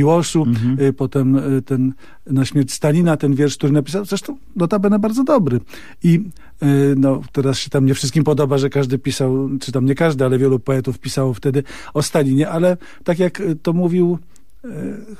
Miłoszu, y, potem y, ten na śmierć Stalina, ten wiersz, który napisał, zresztą notabene bardzo dobry. I y, no, teraz się tam nie wszystkim podoba, że każdy pisał, czy tam nie każdy, ale wielu poetów pisało wtedy o Stalinie, ale tak jak to mówił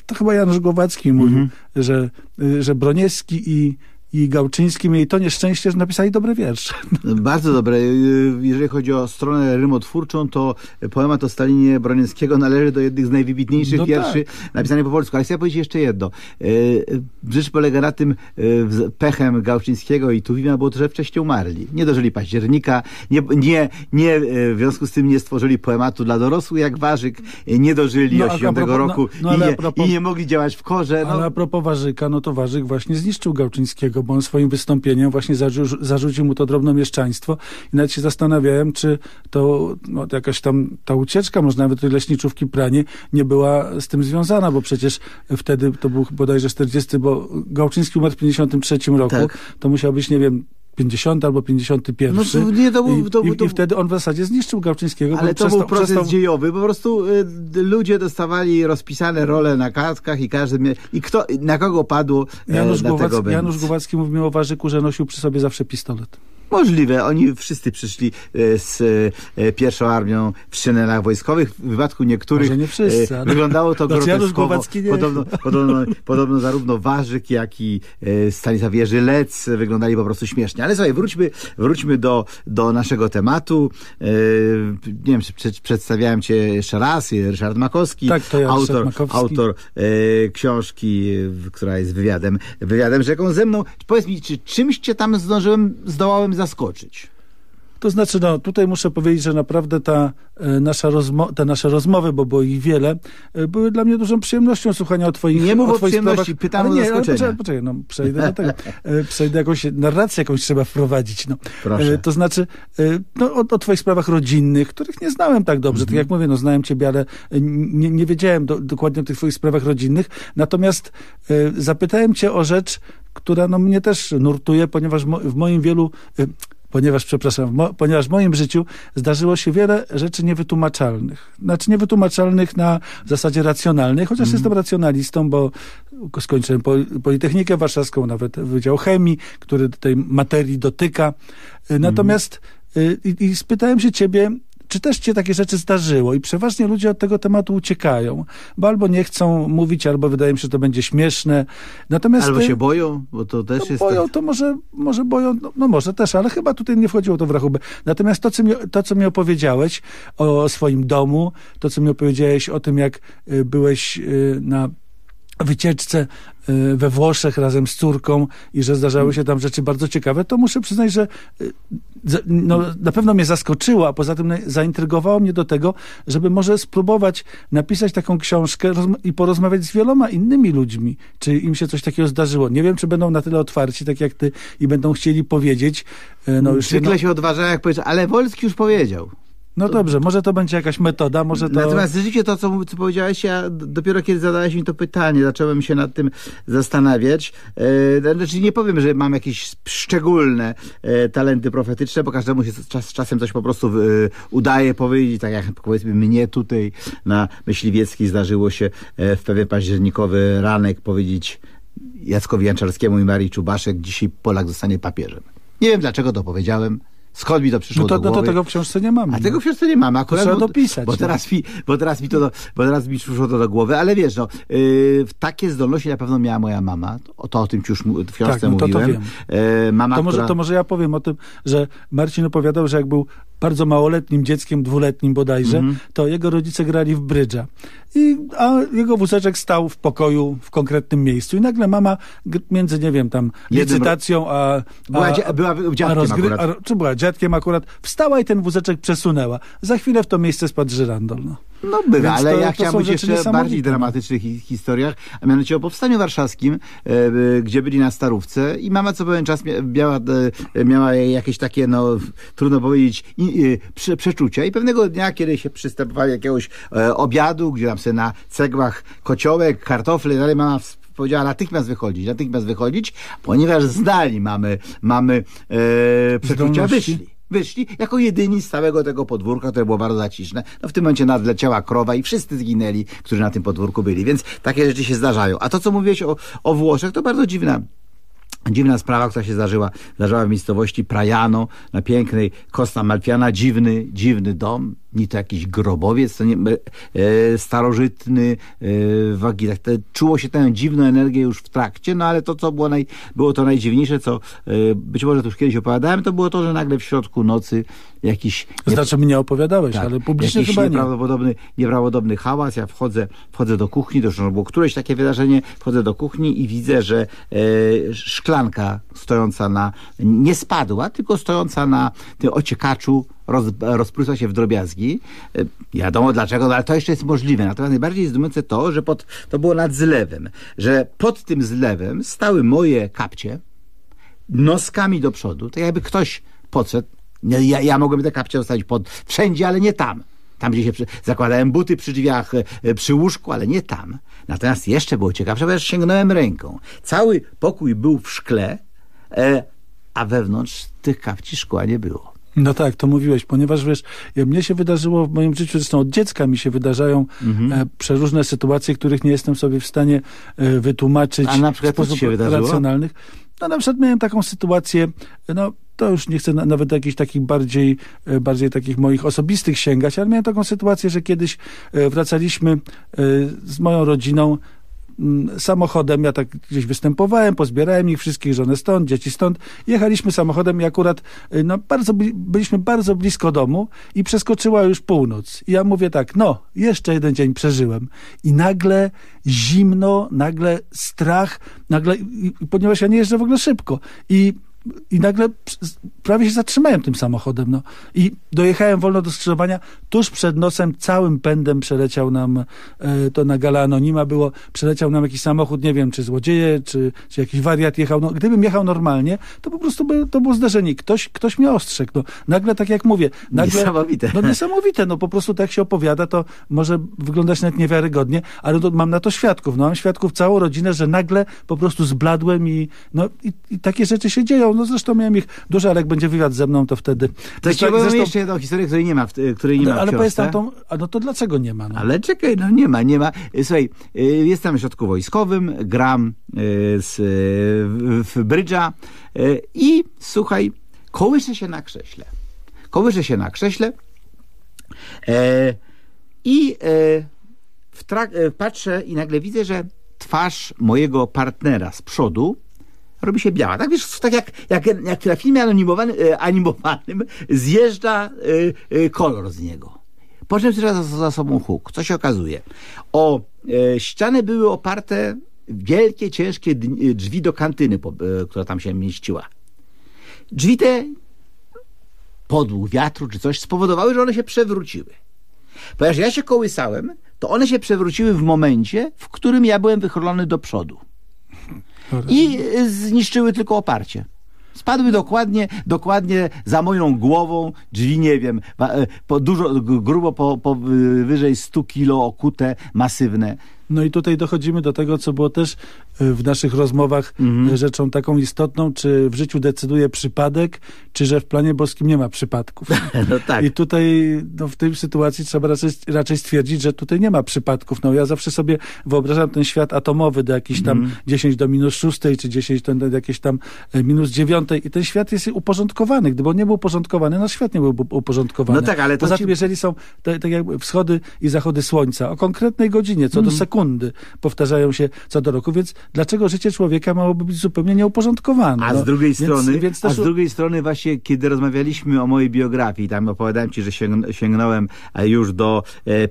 to chyba Janusz Głowacki mówił, że, y, że Broniewski i, i Gałczyński mieli to nieszczęście, że napisali dobre wiersze. Bardzo dobre. Y, Jeżeli chodzi o stronę rymotwórczą, to poemat o Stalinie Broniewskiego należy do jednych z najwybitniejszych No wierszy napisanych po polsku. Ale chcę powiedzieć jeszcze jedno. Y, Rzecz polega na tym, y, pechem Gałczyńskiego i Tuwima było to, że wcześniej umarli. Nie dożyli października, nie, nie, nie y, w związku z tym nie stworzyli poematu dla dorosłych jak Warzyk, y, nie dożyli No, a 80 propos- no- roku no, i, ale a nie, propos- i nie mogli działać w korze. Ale No, a propos Warzyka, no to Warzyk właśnie zniszczył Gałczyńskiego, bo on swoim wystąpieniem właśnie zarzu zarzucił mu to drobnomieszczaństwo i nawet się zastanawiałem, czy to no, jakaś tam ta ucieczka, może nawet tej leśniczówki pranie, nie była z tym związana, bo przecież wtedy to był bodajże 40, bo Gałczyński umarł w 53 roku, Tak. to musiał być, nie wiem, 50 albo 51. No nie, to był- I, to i, to- I wtedy on w zasadzie zniszczył Gałczyńskiego. Ale to był proces przestał- dziejowy. Po prostu y, ludzie dostawali rozpisane role na kartkach i każdy i kto, na kogo padło e, Janusz, Głowacki. Janusz Głowacki mówił o Warzyku, że nosił przy sobie zawsze pistolet. Możliwe. Oni wszyscy przyszli e, z e, pierwszą armią w szynelach wojskowych. W wypadku niektórych Może nie wszyscy, e, ale- wyglądało to Janusz groteskowo. Podobno, podobno, podobno zarówno Warzyk, jak i Stanisław Jerzy-Lec wyglądali po prostu śmiesznie. Ale słuchaj, wróćmy, wróćmy do, do naszego tematu. Nie wiem, czy przed, przedstawiałem cię jeszcze raz. Ryszard Makowski, Tak, to ja, autor, Makowski. autor książki, która jest wywiadem, wywiadem rzeką ze mną. Powiedz mi, czy czymś cię tam zdążyłem, zdołałem zaskoczyć? To znaczy, no tutaj muszę powiedzieć, że naprawdę ta, e, nasza rozmo- te nasze rozmowy, bo było ich wiele, e, były dla mnie dużą przyjemnością słuchania o twoich Nie mów o twoich przyjemności, sprawach. pytam Ale o nie, ale zaskoczenia. Poczekaj, poczekaj, no przejdę do tego. E, Przejdę jakąś, narrację jakąś trzeba wprowadzić. No. Proszę. E, To znaczy, e, no, o, o twoich sprawach rodzinnych, których nie znałem tak dobrze. Tak jak mówię, no znałem ciebie, ale e, nie, nie wiedziałem do, dokładnie o tych twoich sprawach rodzinnych. Natomiast zapytałem cię o rzecz, która no, mnie też nurtuje, ponieważ mo, w moim wielu... e, Ponieważ, przepraszam, mo, ponieważ w moim życiu zdarzyło się wiele rzeczy niewytłumaczalnych. Znaczy niewytłumaczalnych na zasadzie racjonalnej, chociaż jestem racjonalistą, bo skończyłem pol, Politechnikę Warszawską, nawet Wydział Chemii, który tej materii dotyka. Y, Natomiast y, i, i spytałem się ciebie, czy też cię takie rzeczy zdarzyło? I przeważnie ludzie od tego tematu uciekają, bo albo nie chcą mówić, albo wydaje mi się, że to będzie śmieszne. Natomiast Albo ty- się boją, bo to też no, jest... boją, tak- to może, może boją, no, no może też, ale chyba tutaj nie wchodziło to w rachubę. Natomiast to co, mi, to, co mi opowiedziałeś o swoim domu, to, co mi opowiedziałeś o tym, jak y, byłeś y, na wycieczce y, we Włoszech razem z córką i że zdarzały się tam rzeczy bardzo ciekawe, to muszę przyznać, że y, no, na pewno mnie zaskoczyło, a poza tym zaintrygowało mnie do tego, żeby może spróbować napisać taką książkę i porozmawiać z wieloma innymi ludźmi, czy im się coś takiego zdarzyło. Nie wiem, czy będą na tyle otwarci, tak jak ty, i będą chcieli powiedzieć. y, No, już Zwykle jedno, się odważają, jak powiesz, ale Wolski już powiedział. No dobrze, może to będzie jakaś metoda, może to... Natomiast rzeczywiście to, co, co powiedziałeś, ja dopiero kiedy zadałeś mi to pytanie, zacząłem się nad tym zastanawiać. E, znaczy nie powiem, że mam jakieś szczególne e, talenty profetyczne, bo każdemu się czas, czasem coś po prostu e, udaje powiedzieć, tak jak powiedzmy mnie tutaj na Myśliwieckiej zdarzyło się w pewien październikowy ranek powiedzieć Jackowi Janczarskiemu i Marii Czubaszek, dzisiaj Polak zostanie papieżem. Nie wiem dlaczego to powiedziałem, skąd mi to przyszło No to, do no głowy. to tego w książce nie mamy. A tego no. w książce nie mamy. Akurat, trzeba bo, dopisać, Bo no. teraz, mi, bo teraz mi to, do, bo teraz mi przyszło to do głowy, ale wiesz, no, yy, takie zdolności na pewno miała moja mama. To, to o tym ci już w książce Tak, no to- to mówiłem. wiem. Yy, mama, To może, która... to może ja powiem o tym, że Marcin opowiadał, że jak był bardzo małoletnim dzieckiem, dwuletnim bodajże, Mhm. to jego rodzice grali w brydża. I, a jego wózeczek stał w pokoju w konkretnym miejscu. I nagle mama między, nie wiem, tam Jednym licytacją, a... Była a, dzia- była dziadkiem akurat. a, czy była dziadkiem akurat, wstała i ten wózeczek przesunęła. Za chwilę w to miejsce spadł żyrandol. No. No bywa, Więc ale to- ja są być jeszcze bardziej no. dramatycznych hi- historiach, a mianowicie o Powstaniu Warszawskim, e, e, gdzie byli na Starówce i mama co pewien czas mia- miała, e, miała jakieś takie, no trudno powiedzieć, przeczucia i pewnego dnia, kiedy się przystępowali jakiegoś obiadu, gdzie tam sobie na cegłach kociołek, kartofle i dalej, mama powiedziała natychmiast wychodzić, natychmiast wychodzić, ponieważ znali mamy, mamy e, przeczucia, wyszli. Wyszli jako jedyni z całego tego podwórka, które było bardzo zaciszne. No w tym momencie nadleciała krowa i wszyscy zginęli, którzy na tym podwórku byli. Więc takie rzeczy się zdarzają. A to, co mówiłeś o, o Włoszech, to bardzo dziwna Dziwna sprawa, która się zdarzyła, zdarzyła w miejscowości Prajano, na pięknej Costa Malfiana, dziwny, dziwny dom, ni to jakiś grobowiec, to nie, e, starożytny, e, wagi, tak, te, czuło się tę dziwną energię już w trakcie, no ale to, co było, naj, było to najdziwniejsze, co e, być może to już kiedyś opowiadałem, to było to, że nagle w środku nocy jakiś... Znaczy mnie opowiadałeś, tak, ale publicznie jakiś chyba nie. Nieprawdopodobny, nieprawdopodobny hałas, ja wchodzę, wchodzę do kuchni, to już było któreś takie wydarzenie, wchodzę do kuchni i widzę, że e, szklanka stojąca na, nie spadła, tylko stojąca na tym ociekaczu roz, się w drobiazgi. E, wiadomo dlaczego, no ale to jeszcze jest możliwe. Natomiast najbardziej zdumiające to, że pod, to było nad zlewem, że pod tym zlewem stały moje kapcie noskami do przodu, tak jakby ktoś podszedł. Ja, ja mogłem te kapcie zostawić pod, wszędzie, ale nie tam. Tam, gdzie się przy, zakładałem buty przy drzwiach, e, przy łóżku, ale nie tam. Natomiast jeszcze było ciekawsze, bo sięgnąłem ręką. Cały pokój był w szkle, e, a wewnątrz tych kapci szkła nie było. No tak, to mówiłeś, ponieważ wiesz, mnie się wydarzyło w moim życiu, zresztą od dziecka mi się wydarzają mhm. e, przeróżne sytuacje, których nie jestem sobie w stanie e, wytłumaczyć A na przykład w sposób się racjonalnych. No na przykład miałem taką sytuację, no to już nie chcę na, nawet jakichś takich bardziej, e, bardziej takich moich osobistych sięgać, ale miałem taką sytuację, że kiedyś wracaliśmy z moją rodziną samochodem, ja tak gdzieś występowałem, pozbierałem ich wszystkich, żonę stąd, dzieci stąd. Jechaliśmy samochodem i akurat y, no, bardzo, byliśmy bardzo blisko domu i przeskoczyła już północ. I ja mówię tak, no, jeszcze jeden dzień przeżyłem. I nagle zimno, nagle strach, nagle, ponieważ ja nie jeżdżę w ogóle szybko. I i nagle prawie się zatrzymałem tym samochodem. No. I dojechałem wolno do skrzyżowania. Tuż przed nosem całym pędem przeleciał nam, e, to na gala anonima było, przeleciał nam jakiś samochód, nie wiem, czy złodzieje, czy, czy jakiś wariat jechał. No, gdybym jechał normalnie, to po prostu by, to było zdarzenie. Ktoś, ktoś mnie ostrzegł. No, nagle, tak jak mówię, nagle... Niesamowite. No niesamowite. No po prostu tak się opowiada, to może wyglądać nawet niewiarygodnie, ale to, mam na to świadków. No mam świadków całą rodzinę, że nagle po prostu zbladłem i, no, i, i takie rzeczy się dzieją. No zresztą miałem ich dużo, ale jak będzie wywiad ze mną, to wtedy... To ci powiem jeszcze jedną historię, której nie ma, której nie ma Ale powiedz tam tą, a no to dlaczego nie ma? No? Ale czekaj, no nie ma, nie ma. Słuchaj, y, jestem w środku wojskowym, gram y, z, w brydża y, i słuchaj, kołyszę się na krześle. Kołyszę się na krześle e, i e, w e, patrzę i nagle widzę, że twarz mojego partnera z przodu robi się biała. Tak wiesz, tak jak, jak, jak na filmie animowanym, e, animowanym zjeżdża e, e, kolor z niego. Po czym za, za sobą huk. Co się okazuje? O ściany były oparte wielkie, ciężkie drzwi do kantyny, która tam się mieściła. Drzwi te podłuch wiatru czy coś spowodowały, że one się przewróciły. Ponieważ ja się kołysałem, to one się przewróciły w momencie, w którym ja byłem wychylony do przodu i zniszczyły tylko oparcie. Spadły dokładnie, dokładnie za moją głową, drzwi nie wiem, e, po dużo, grubo po, po wyżej 100 kilo okute, masywne. No i tutaj dochodzimy do tego, co było też e, w naszych rozmowach mhm. rzeczą taką istotną, czy w życiu decyduje przypadek, czy że w planie boskim nie ma przypadków. No tak. I tutaj no, w tej sytuacji trzeba raczej, raczej stwierdzić, że tutaj nie ma przypadków. No ja zawsze sobie wyobrażam ten świat atomowy do jakiejś tam mhm. 10 do minus 6, czy 10 do jakieś tam e, minus 9 i ten świat jest uporządkowany. Gdyby on nie był uporządkowany, nasz świat nie byłby uporządkowany. No tak, ale to Poza ci... tym, jeżeli są tak jakby wschody i zachody słońca o konkretnej godzinie, co do mhm. sekundy, sekundy powtarzają się co do roku, więc dlaczego życie człowieka miałoby być zupełnie nieuporządkowane? A no, z drugiej więc, strony, więc też... a z drugiej strony właśnie, kiedy rozmawialiśmy o mojej biografii, tam opowiadałem ci, że sięgnąłem już do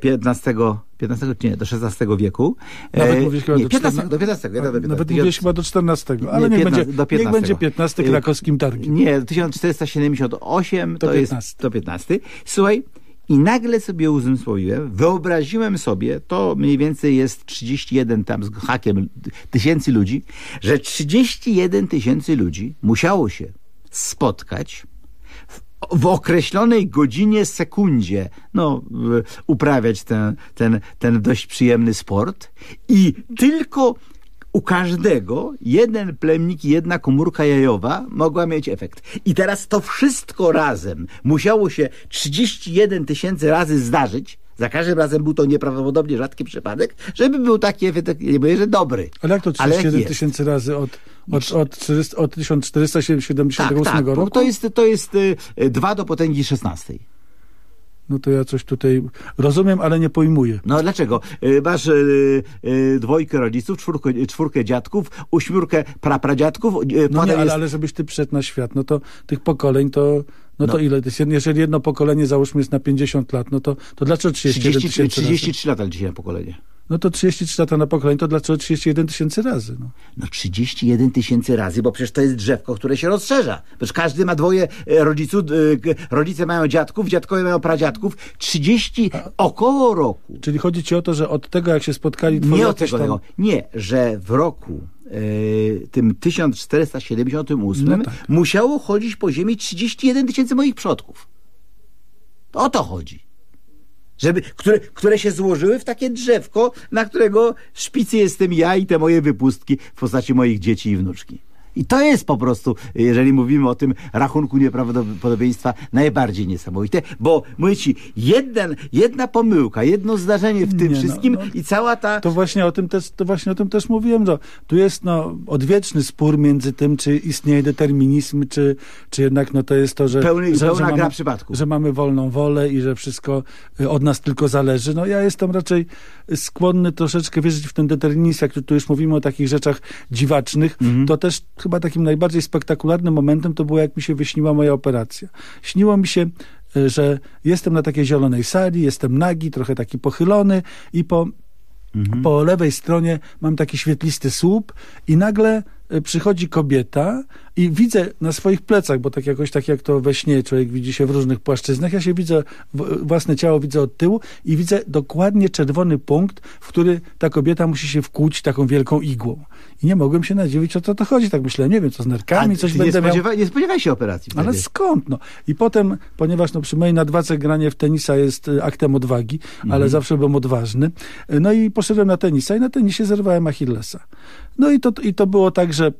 15 15, nie, do XVI wieku. Nawet e, mówisz chyba nie, do 15, do 15, do 15. Nawet mówisz chyba do 14, ale nie, niech, 15, będzie, do 15. niech będzie 15 krakowskim targiem. Nie, 1478 to, to 15. jest to 15. Słuchaj, i nagle sobie uzmysłowiłem, wyobraziłem sobie, to mniej więcej jest 31 tam z hakiem tysięcy ludzi, że 31 tysięcy ludzi musiało się spotkać w, w określonej godzinie, sekundzie, no, uprawiać ten, ten, ten dość przyjemny sport i tylko u każdego jeden plemnik i jedna komórka jajowa mogła mieć efekt. I teraz to wszystko razem musiało się 31 tysięcy razy zdarzyć, za każdym razem był to nieprawdopodobnie rzadki przypadek, żeby był taki efekt, nie mówię, że dobry. Ale jak to 31 tysięcy razy od, od, od, 400, od 1478 tak, tak, roku? To jest, to jest 2 do potęgi 16 no to ja coś tutaj rozumiem, ale nie pojmuję. No dlaczego? Y, masz y, y, dwojkę rodziców, czwórkę, czwórkę dziadków, uśmiórkę prapradziadków. No nie, ale, jest... ale żebyś ty przyszedł na świat, no to tych pokoleń to... No, no to ile? Jeżeli jedno pokolenie załóżmy jest na 50 lat, no to, to dlaczego 31 30, 33 lata dzisiaj na pokolenie no to 33 lata na pokolenie, to dlaczego 31 tysięcy razy? No. no 31 tysięcy razy, bo przecież to jest drzewko, które się rozszerza. Przecież każdy ma dwoje e, rodziców, e, rodzice mają dziadków, dziadkowie mają pradziadków. 30 A, około roku. Czyli chodzi ci o to, że od tego jak się spotkali... Nie od tego, tam... nie, że w roku e, tym 1478 no tak. musiało chodzić po ziemi 31 tysięcy moich przodków. O to chodzi żeby, które, które się złożyły w takie drzewko, na którego szpicy jestem ja i te moje wypustki w postaci moich dzieci i wnuczki. I to jest po prostu, jeżeli mówimy o tym rachunku nieprawdopodobieństwa, najbardziej niesamowite, bo mówię ci, jeden, jedna pomyłka, jedno zdarzenie w tym Nie, no, wszystkim no, no, i cała ta... To właśnie o tym też, to właśnie o tym też mówiłem, że tu jest no, odwieczny spór między tym, czy istnieje determinizm, czy, czy jednak no, to jest to, że... Pełny, że, pełna że mamy. Że mamy wolną wolę i że wszystko y, od nas tylko zależy. No ja jestem raczej skłonny troszeczkę wierzyć w ten determinizm, jak tu już mówimy o takich rzeczach dziwacznych, mhm. to też chyba takim najbardziej spektakularnym momentem to było, jak mi się wyśniła moja operacja. Śniło mi się, e, że jestem na takiej zielonej sali, jestem nagi, trochę taki pochylony i po, mhm. po lewej stronie mam taki świetlisty słup i nagle e, przychodzi kobieta i widzę na swoich plecach, bo tak jakoś tak jak to we śnie człowiek widzi się w różnych płaszczyznach, ja się widzę, własne ciało widzę od tyłu i widzę dokładnie czerwony punkt, w który ta kobieta musi się wkłuć taką wielką igłą. I nie mogłem się nadziwić, o co to chodzi. Tak myślę, nie wiem, co z nerkami, coś będę nie miał. Nie spodziewaj się operacji. Wtedy. Ale skąd? No. I potem, ponieważ no, przy mojej nadwadze granie w tenisa jest y, aktem odwagi, mhm. ale zawsze byłem odważny, no i poszedłem na tenisa i na tenisie zerwałem Achillesa. No i to, i to było tak, że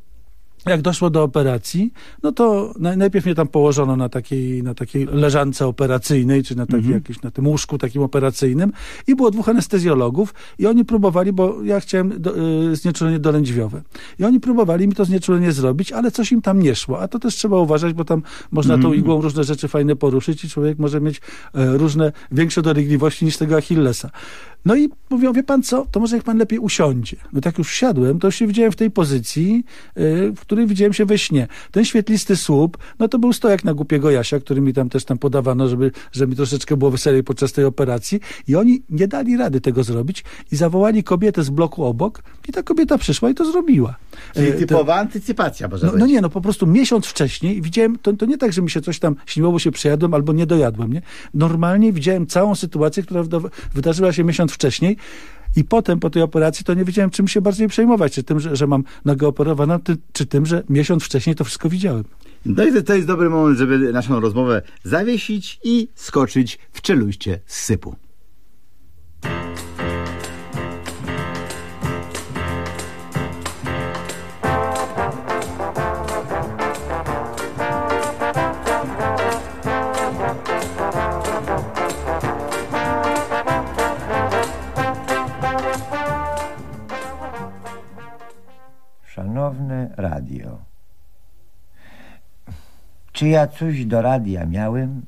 jak doszło do operacji, no to najpierw mnie tam położono na takiej, na takiej leżance operacyjnej, czy na, takiej, jakieś, na tym łóżku takim operacyjnym i było dwóch anestezjologów i oni próbowali, bo ja chciałem do, y, znieczulenie dolędźwiowe. I oni próbowali mi to znieczulenie zrobić, ale coś im tam nie szło. A to też trzeba uważać, bo tam można mm tą mhm. igłą różne rzeczy fajne poruszyć i człowiek może mieć e, różne, większe dolegliwości niż tego Achillesa. No i mówią, wie pan co, to może jak pan lepiej usiądzie. No tak już wsiadłem, to już się widziałem w tej pozycji, yy, w której widziałem się we śnie. Ten świetlisty słup, no to był stojak na głupiego Jasia, który mi tam też tam podawano, żeby, żeby mi troszeczkę było weselej podczas tej operacji. I oni nie dali rady tego zrobić i zawołali kobietę z bloku obok i ta kobieta przyszła i to zrobiła. Czyli e, typowa to, antycypacja może no, no, nie, no po prostu miesiąc wcześniej widziałem, to, to nie tak, że mi się coś tam śniło, bo się przejadłem albo nie dojadłem, nie? Normalnie widziałem całą sytuację, która wydarzyła się miesiąc wcześniej. I potem po tej operacji to nie wiedziałem, czym się bardziej przejmować. Czy tym, że, że mam nogę operowaną, czy tym, że miesiąc wcześniej to wszystko widziałem. No i to jest dobry moment, żeby naszą rozmowę zawiesić i skoczyć w czeluście z sypu. Czy ja coś do radia miałem?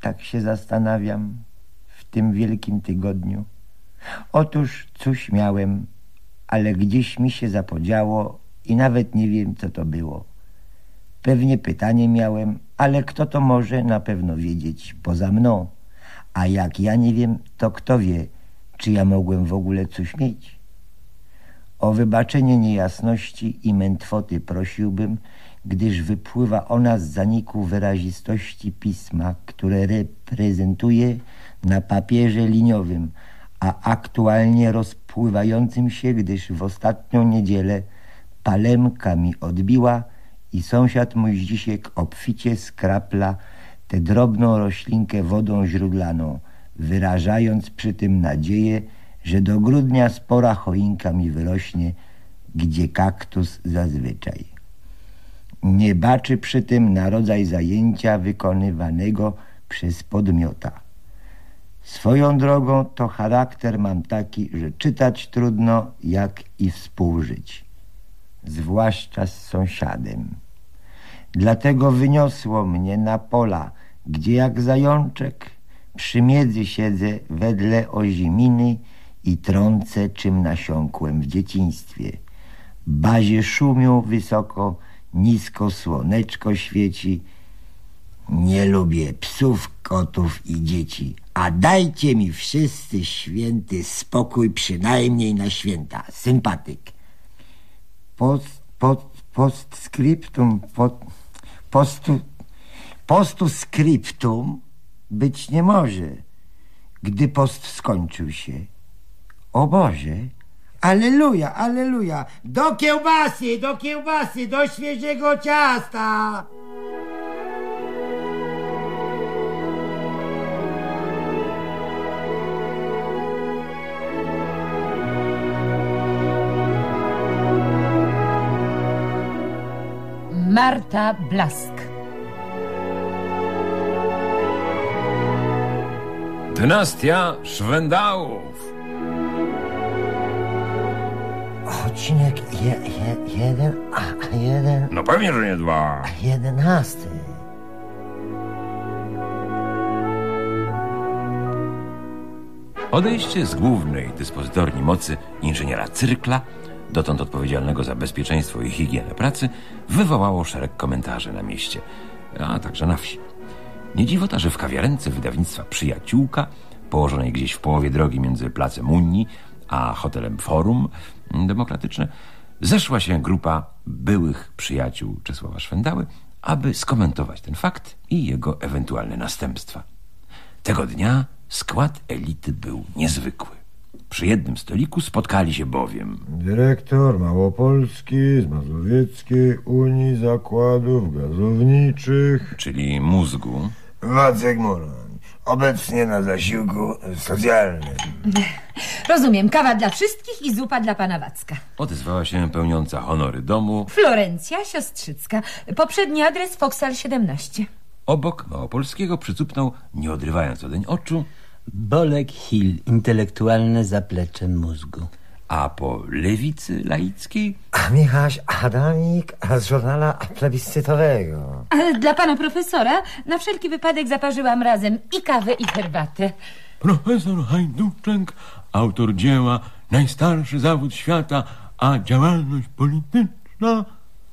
Tak się zastanawiam w tym wielkim tygodniu. Otóż coś miałem, ale gdzieś mi się zapodziało i nawet nie wiem, co to było. Pewnie pytanie miałem, ale kto to może na pewno wiedzieć poza mną? A jak ja nie wiem, to kto wie, czy ja mogłem w ogóle coś mieć? O wybaczenie niejasności i mętwoty prosiłbym, gdyż wypływa ona z zaniku wyrazistości pisma, które reprezentuje na papierze liniowym, a aktualnie rozpływającym się, gdyż w ostatnią niedzielę palemka mi odbiła i sąsiad mój Zdzisiek obficie skrapla tę drobną roślinkę wodą źródlaną, wyrażając przy tym nadzieję, że do grudnia spora choinka mi wyrośnie, gdzie kaktus zazwyczaj. Nie baczy przy tym na rodzaj zajęcia wykonywanego przez podmiota. Swoją drogą to charakter mam taki, że czytać trudno, jak i współżyć. Zwłaszcza z sąsiadem. Dlatego wyniosło mnie na pola, gdzie jak zajączek przy miedzy siedzę wedle oziminy i trącę, czym nasiąkłem w dzieciństwie. Bazie szumią wysoko, nisko słoneczko świeci. Nie lubię psów, kotów i dzieci, a dajcie mi wszyscy święty spokój przynajmniej na święta. Sympatyk. Post, post, postscriptum, post, postu, postscriptum być nie może, gdy post skończył się. O Boże, aleluja, aleluja, do kiełbasy, do kiełbasy, do świeżego ciasta. Marta Blask. Dynastia Szwendałów. Odcinek je, je, jeden, a jeden, No pewnie, że nie dwa. jedenasty. Odejście z głównej dyspozytorni mocy inżyniera Cyrkla, dotąd odpowiedzialnego za bezpieczeństwo i higienę pracy, wywołało szereg komentarzy na mieście, a także na wsi. Nie dziwota, że w kawiarence wydawnictwa Przyjaciółka, położonej gdzieś w połowie drogi między Placem Unii a hotelem Forum Demokratyczne, zeszła się grupa byłych przyjaciół Czesława Szwendały, aby skomentować ten fakt i jego ewentualne następstwa. Tego dnia skład elity był niezwykły. Przy jednym stoliku spotkali się bowiem Dyrektor Małopolski z Mazowieckiej Unii Zakładów Gazowniczych. czyli mózgu, Wacek Moran. Obecnie na zasiłku socjalnym. Rozumiem, kawa dla wszystkich i zupa dla pana Wacka. odezwała się pełniąca honory domu. Florencja Siostrzycka. Poprzedni adres Foksal 17. Obok Małopolskiego przycupnął, nie odrywając odeń oczu, Bolek Hill, intelektualne zaplecze mózgu. A po lewicy laickiej A Michaś Adamik z żurnala plebiscytowego. Ale dla pana profesora na wszelki wypadek zaparzyłam razem i kawę, i herbatę. profesor Hajduczek, autor dzieła Najstarszy zawód świata, a działalność polityczna,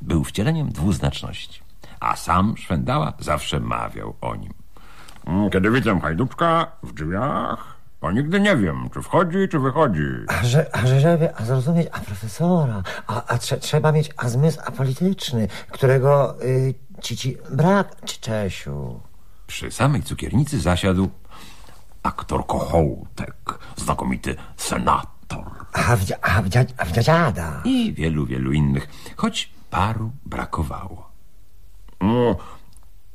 był wcieleniem dwuznaczności, a sam Szwendała zawsze mawiał o nim. Kiedy widzę Hajduczka w drzwiach, nigdy nie wiem, czy wchodzi, czy wychodzi. A, że, a że żeby a zrozumieć a profesora, a, a trze, trzeba mieć a zmysł apolityczny, którego y, ci, ci brak, czy Czesiu. Przy samej cukiernicy zasiadł aktor Kochołtek, znakomity senator A w, a w, dzia- a w dziadziada. i wielu, wielu innych, choć paru brakowało. No,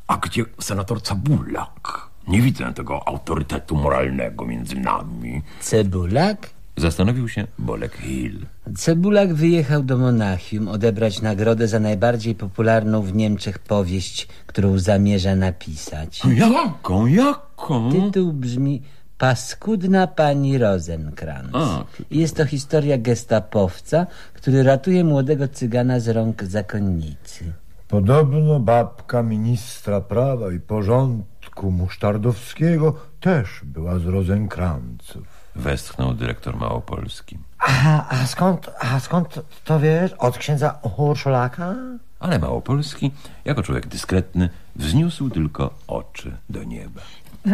a gdzie senator Cabulak? Nie widzę tego autorytetu moralnego między nami. Cebulak? Zastanowił się Bolek Hill. Cebulak wyjechał do Monachium odebrać nagrodę za najbardziej popularną w Niemczech powieść, którą zamierza napisać. Jaką, jaką? Tytuł brzmi Paskudna pani Rosenkrantz. A, Jest to historia gestapowca, który ratuje młodego cygana z rąk zakonnicy. Podobno babka ministra prawa i porządku Musztardowskiego też była z Rozenkranców. Westchnął dyrektor Małopolski. A, a, skąd, a skąd to wiesz? Od księdza Urszulaka? Ale Małopolski, jako człowiek dyskretny, wzniósł tylko oczy do nieba.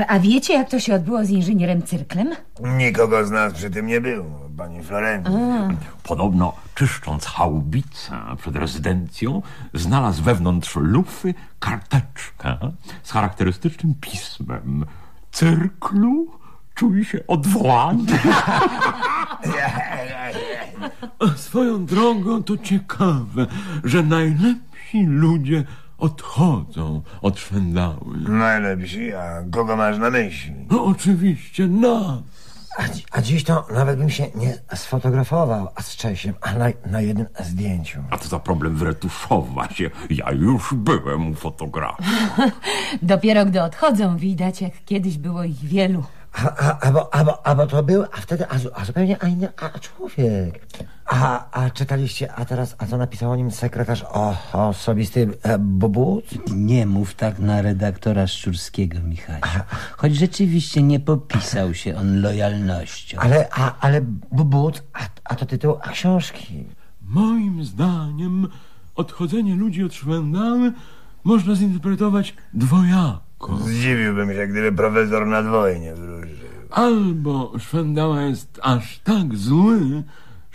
A wiecie, jak to się odbyło z inżynierem Cyrklem? Nikogo z nas przy tym nie było, pani Florencji. Podobno, czyszcząc chałbicę przed rezydencją, znalazł wewnątrz lufy karteczkę z charakterystycznym pismem. Cyrklu czuj się odwołany. A swoją drogą to ciekawe, że najlepsi ludzie odchodzą od szwendały. Najlepsi, a kogo masz na myśli? No oczywiście nas. A, a dziś to nawet bym się nie sfotografował a z Czesiem, a na, na jednym zdjęciu. A to za problem wyretuszować. Ja już byłem u fotografa. Dopiero gdy odchodzą, widać, jak kiedyś było ich wielu. A, a, a, bo, a, bo, a bo to był, a wtedy a, a zupełnie a inny a człowiek. A, a czytaliście, a teraz, a co napisał o nim sekretarz o, osobisty e, Bobut? Nie mów tak na redaktora Szczurskiego, Michasiu. Choć rzeczywiście nie popisał się on lojalnością. Ale, a, ale Bobut, a, a to tytuł książki. Moim zdaniem odchodzenie ludzi od szwendały można zinterpretować dwojako. Zdziwiłbym się, gdyby profesor na dwoje wróżył. Albo szwendała jest aż tak zły,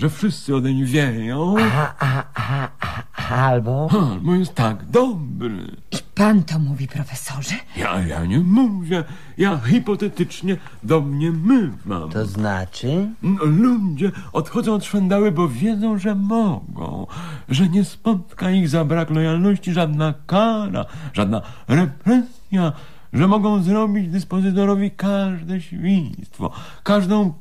że wszyscy odeń wieją, A, a, a, a, albo... albo jest tak dobry. I pan to mówi, profesorze? Ja, ja nie mówię, ja hipotetycznie domniemywam. To znaczy? No, Ludzie odchodzą od szwendały, bo wiedzą, że mogą, że nie spotka ich za brak lojalności żadna kara, żadna represja, że mogą zrobić dyspozytorowi każde świństwo, każdą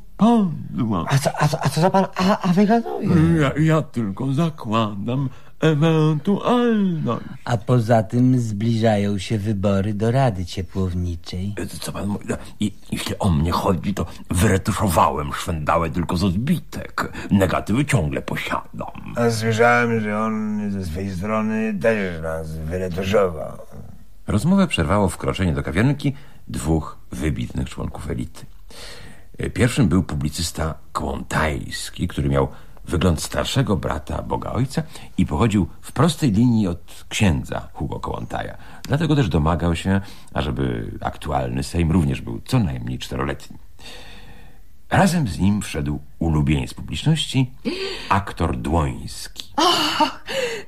A co, a co, a co za pan, a, a wygaduje? Ja, ja tylko zakładam ewentualność. A poza tym zbliżają się wybory do Rady Ciepłowniczej. Co pan mówi? I, jeśli o mnie chodzi, to wyretuszowałem szwendałę tylko z odbitek. Negatywy ciągle posiadam. A słyszałem, że on ze swej strony też nas wyretuszował. Rozmowę przerwało wkroczenie do kawiarnki dwóch wybitnych członków elity. E, Pierwszym był publicysta Kłątajski, który miał wygląd starszego brata Boga Ojca i pochodził w prostej linii od księdza Hugo Kołątaja. Dlatego też domagał się, ażeby aktualny Sejm również był co najmniej czteroletni. Razem z nim wszedł ulubieniec publiczności, aktor Dłoński.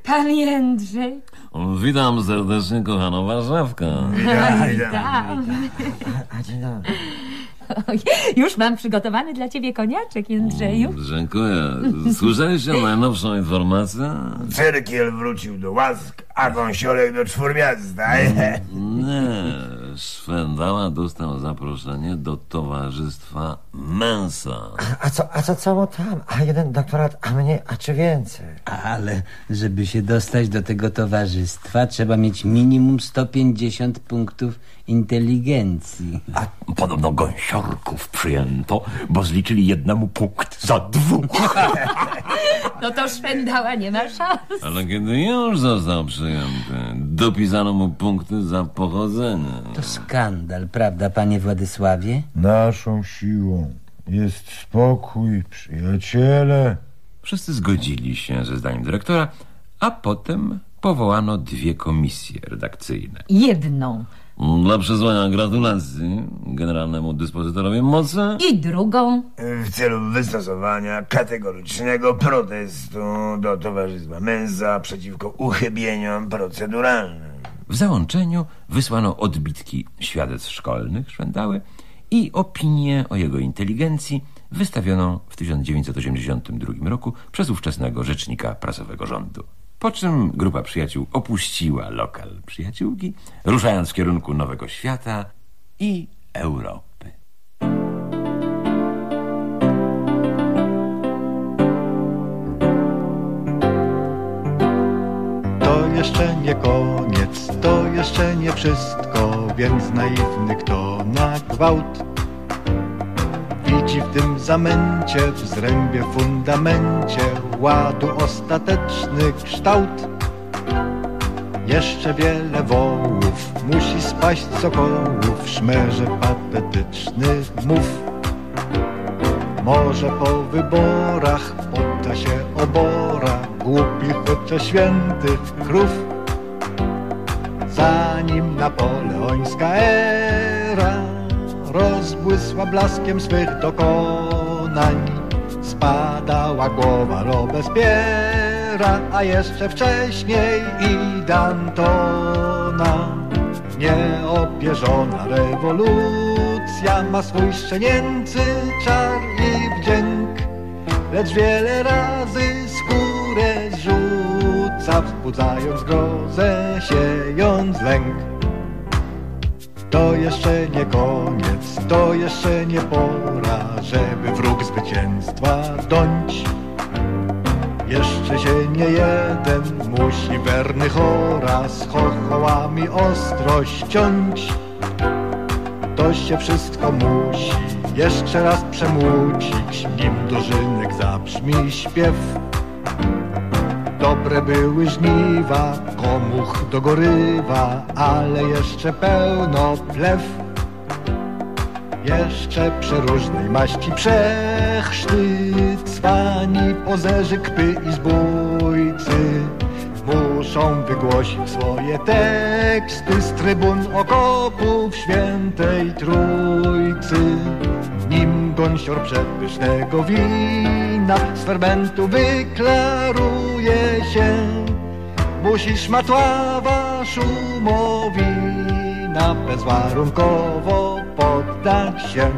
Pan Jędrzej. Witam serdecznie, kochana Warszawka. Witam, witam. A dzień dobry. Oj, Już mam przygotowany dla ciebie koniaczek, Jędrzeju. Dziękuję. Słyszeliście najnowszą informację? Cyrkiel wrócił do łask, a gąsiorek do czwórmiasta. Nie, Szwendała dostał zaproszenie do towarzystwa Mensa. A co, a co cało tam? A jeden doktorat, a mnie, a czy więcej? Ale żeby się dostać do tego towarzystwa, trzeba mieć minimum 150 punktów inteligencji. A podobno gąsiorków przyjęto, bo zliczyli jednemu punkt za dwóch. No to szwendała nie ma szans. Ale kiedy już został przyjęty, dopisano mu punkty za pochodzenie. To skandal, prawda, panie Władysławie? Naszą siłą jest spokój, przyjaciele. Wszyscy zgodzili się ze zdaniem dyrektora, a potem powołano dwie komisje redakcyjne. Jedną Dla przesłania gratulacji generalnemu dyspozytorowi mocy i drugą. W celu wystosowania kategorycznego protestu do Towarzystwa Mensa przeciwko uchybieniom proceduralnym. W załączeniu wysłano odbitki świadectw szkolnych Szwendały i opinię o jego inteligencji wystawioną w 1982 roku przez ówczesnego rzecznika prasowego rządu. Po czym grupa przyjaciół opuściła lokal przyjaciółki, ruszając w kierunku Nowego Świata i Europy. To jeszcze nie koniec, to jeszcze nie wszystko, więc naiwny kto na gwałt widzi w tym zamęcie, w zrębie fundamencie ładu ostateczny kształt. Jeszcze wiele wołów musi spaść z okołów, szmerze patetycznych mów. Może po wyborach podda się obora głupich chociaż świętych krów. Zanim napoleońska era rozbłysła blaskiem swych dokonań, spadała głowa Robespiera, a jeszcze wcześniej i Dantona. Nieopierzona rewolucja ma swój szczenięcy czar i wdzięk, lecz wiele razy skórę zrzuca, wzbudzając grozę, siejąc lęk. To jeszcze nie koniec, to jeszcze nie pora, żeby wróg zwycięstwa dąć. Jeszcze się nie jeden musi werny chora z chochołami ostro ściąć. To się wszystko musi jeszcze raz przemucić, nim dożynek zabrzmi śpiew. Dobre były żniwa, komuch dogorywa, ale jeszcze pełno plew. Jeszcze przeróżnej maści przechrzty, cwani, pozerzy, kpy i zbójcy muszą wygłosić swoje teksty z trybun okopów świętej Trójcy. Nim gąsior przepysznego wina z fermentu wyklaruje się, musi szmatława szumowina bezwarunkowo poddać się.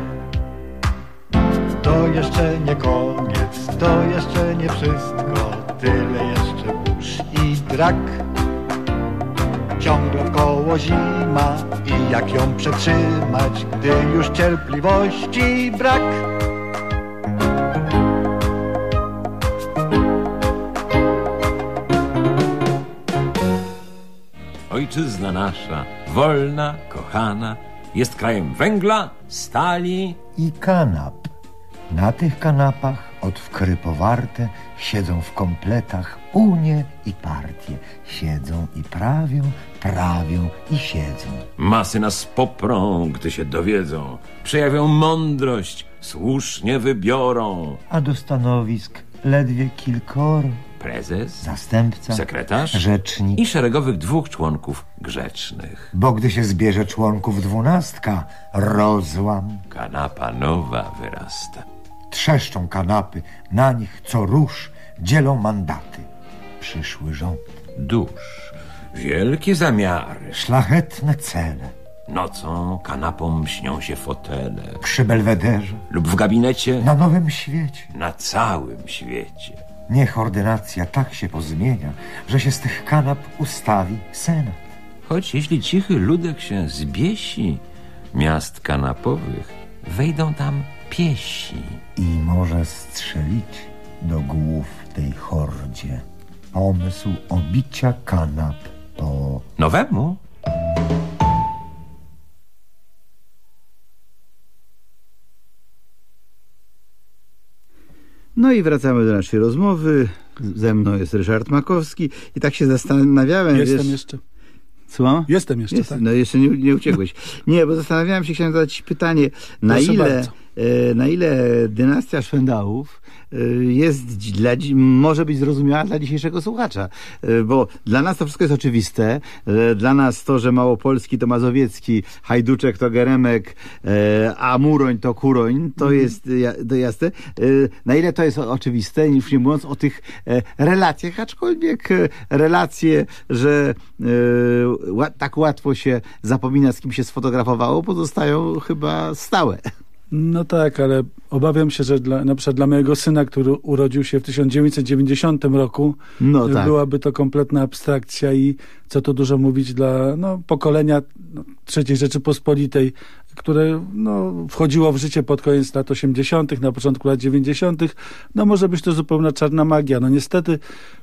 To jeszcze nie koniec, to jeszcze nie wszystko, tyle jeszcze burz i drak. Ciągle wkoło zima i jak ją przetrzymać, gdy już cierpliwości brak. Ojczyzna nasza, wolna, kochana, jest krajem węgla, stali i kanap. Na tych kanapach od wkry powarte siedzą w kompletach unie i partie. Siedzą i prawią, prawią i siedzą. Masy nas poprą, gdy się dowiedzą. Przejawią mądrość, słusznie wybiorą. A do stanowisk ledwie kilkoro. Prezes, Zastępca, sekretarz rzecznik. i szeregowych dwóch członków grzecznych. Bo gdy się zbierze członków dwunastka, rozłam. Kanapa nowa wyrasta. Trzeszczą kanapy, na nich co rusz dzielą mandaty. Przyszły rząd, Dusz, wielkie zamiary. szlachetne cele. Nocą kanapom śnią się fotele. Przy belwederze, Lub w gabinecie na nowym świecie. na całym świecie. Niech ordynacja tak się pozmienia, że się z tych kanap ustawi senat. Choć jeśli cichy ludek się zbiesi, miast kanapowych wejdą tam piesi. I może strzelić do głów tej hordzie pomysł obicia kanap po Nowemu? No i wracamy do naszej rozmowy. Ze mną jest Ryszard Makowski i tak się zastanawiałem. Jestem wiesz, jeszcze. Co? Jestem jeszcze, Jest, tak. No jeszcze nie, nie uciekłeś. Nie, bo zastanawiałem się, chciałem zadać ci pytanie, na Proszę ile, bardzo. E, na ile dynastia Szwendałów e, jest dla, może być zrozumiała dla dzisiejszego słuchacza. E, Bo dla nas to wszystko jest oczywiste. Dla nas to, że Małopolski to Mazowiecki, Hajduczek to Geremek, a Muroń to Kuroń, to Mhm. jest to jasne. Na ile to jest oczywiste, już nie mówiąc o tych relacjach, aczkolwiek relacje, że tak łatwo się zapomina, z kim się sfotografowało, pozostają chyba stałe. No tak, ale obawiam się, że dla, na przykład dla mojego syna, który urodził się w 1990 roku, No tak. byłaby to kompletna abstrakcja i co tu dużo mówić dla no, pokolenia no, III Rzeczypospolitej, które no, wchodziło w życie pod koniec lat 80., na początku lat 90., no może być to zupełna czarna magia. No niestety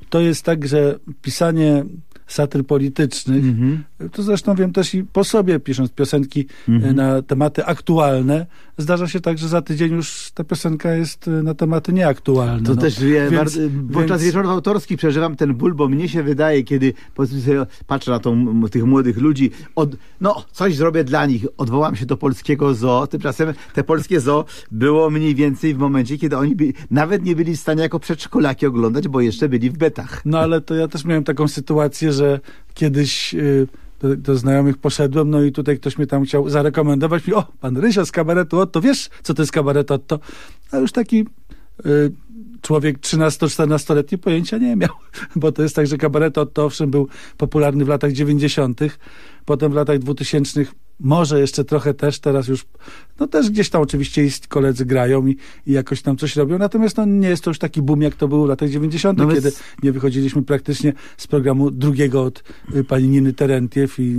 to jest tak, że pisanie satyr politycznych, Mhm. To zresztą wiem też i po sobie, pisząc piosenki e, na tematy aktualne, zdarza się tak, że za tydzień już ta piosenka jest e, na tematy nieaktualne. To no. też wie, Więc- bardzo, podczas więc- wieczorów autorskich przeżywam ten ból, bo mnie się wydaje, kiedy sobie, patrzę na tą, tych młodych ludzi, od, no coś zrobię dla nich, odwołam się do polskiego zoo, tymczasem te polskie zoo było mniej więcej w momencie, kiedy oni by, nawet nie byli w stanie jako przedszkolaki oglądać, bo jeszcze byli w betach. No ale to ja też miałem taką sytuację, że kiedyś y, do, do znajomych poszedłem, no i tutaj ktoś mnie tam chciał zarekomendować mi, o, pan Rysio z kabaretu Otto, wiesz, co to jest kabaret Otto? A już taki y, człowiek 13-14-letni pojęcia nie miał, bo to jest tak, że kabaret Otto owszem był popularny w latach 90., potem w latach 2000 może jeszcze trochę też teraz już, no też gdzieś tam oczywiście jest, koledzy grają i, i jakoś tam coś robią, natomiast no nie jest to już taki boom, jak to było w latach 90., No kiedy nie wychodziliśmy praktycznie z programu drugiego od y, pani Niny Terentiew i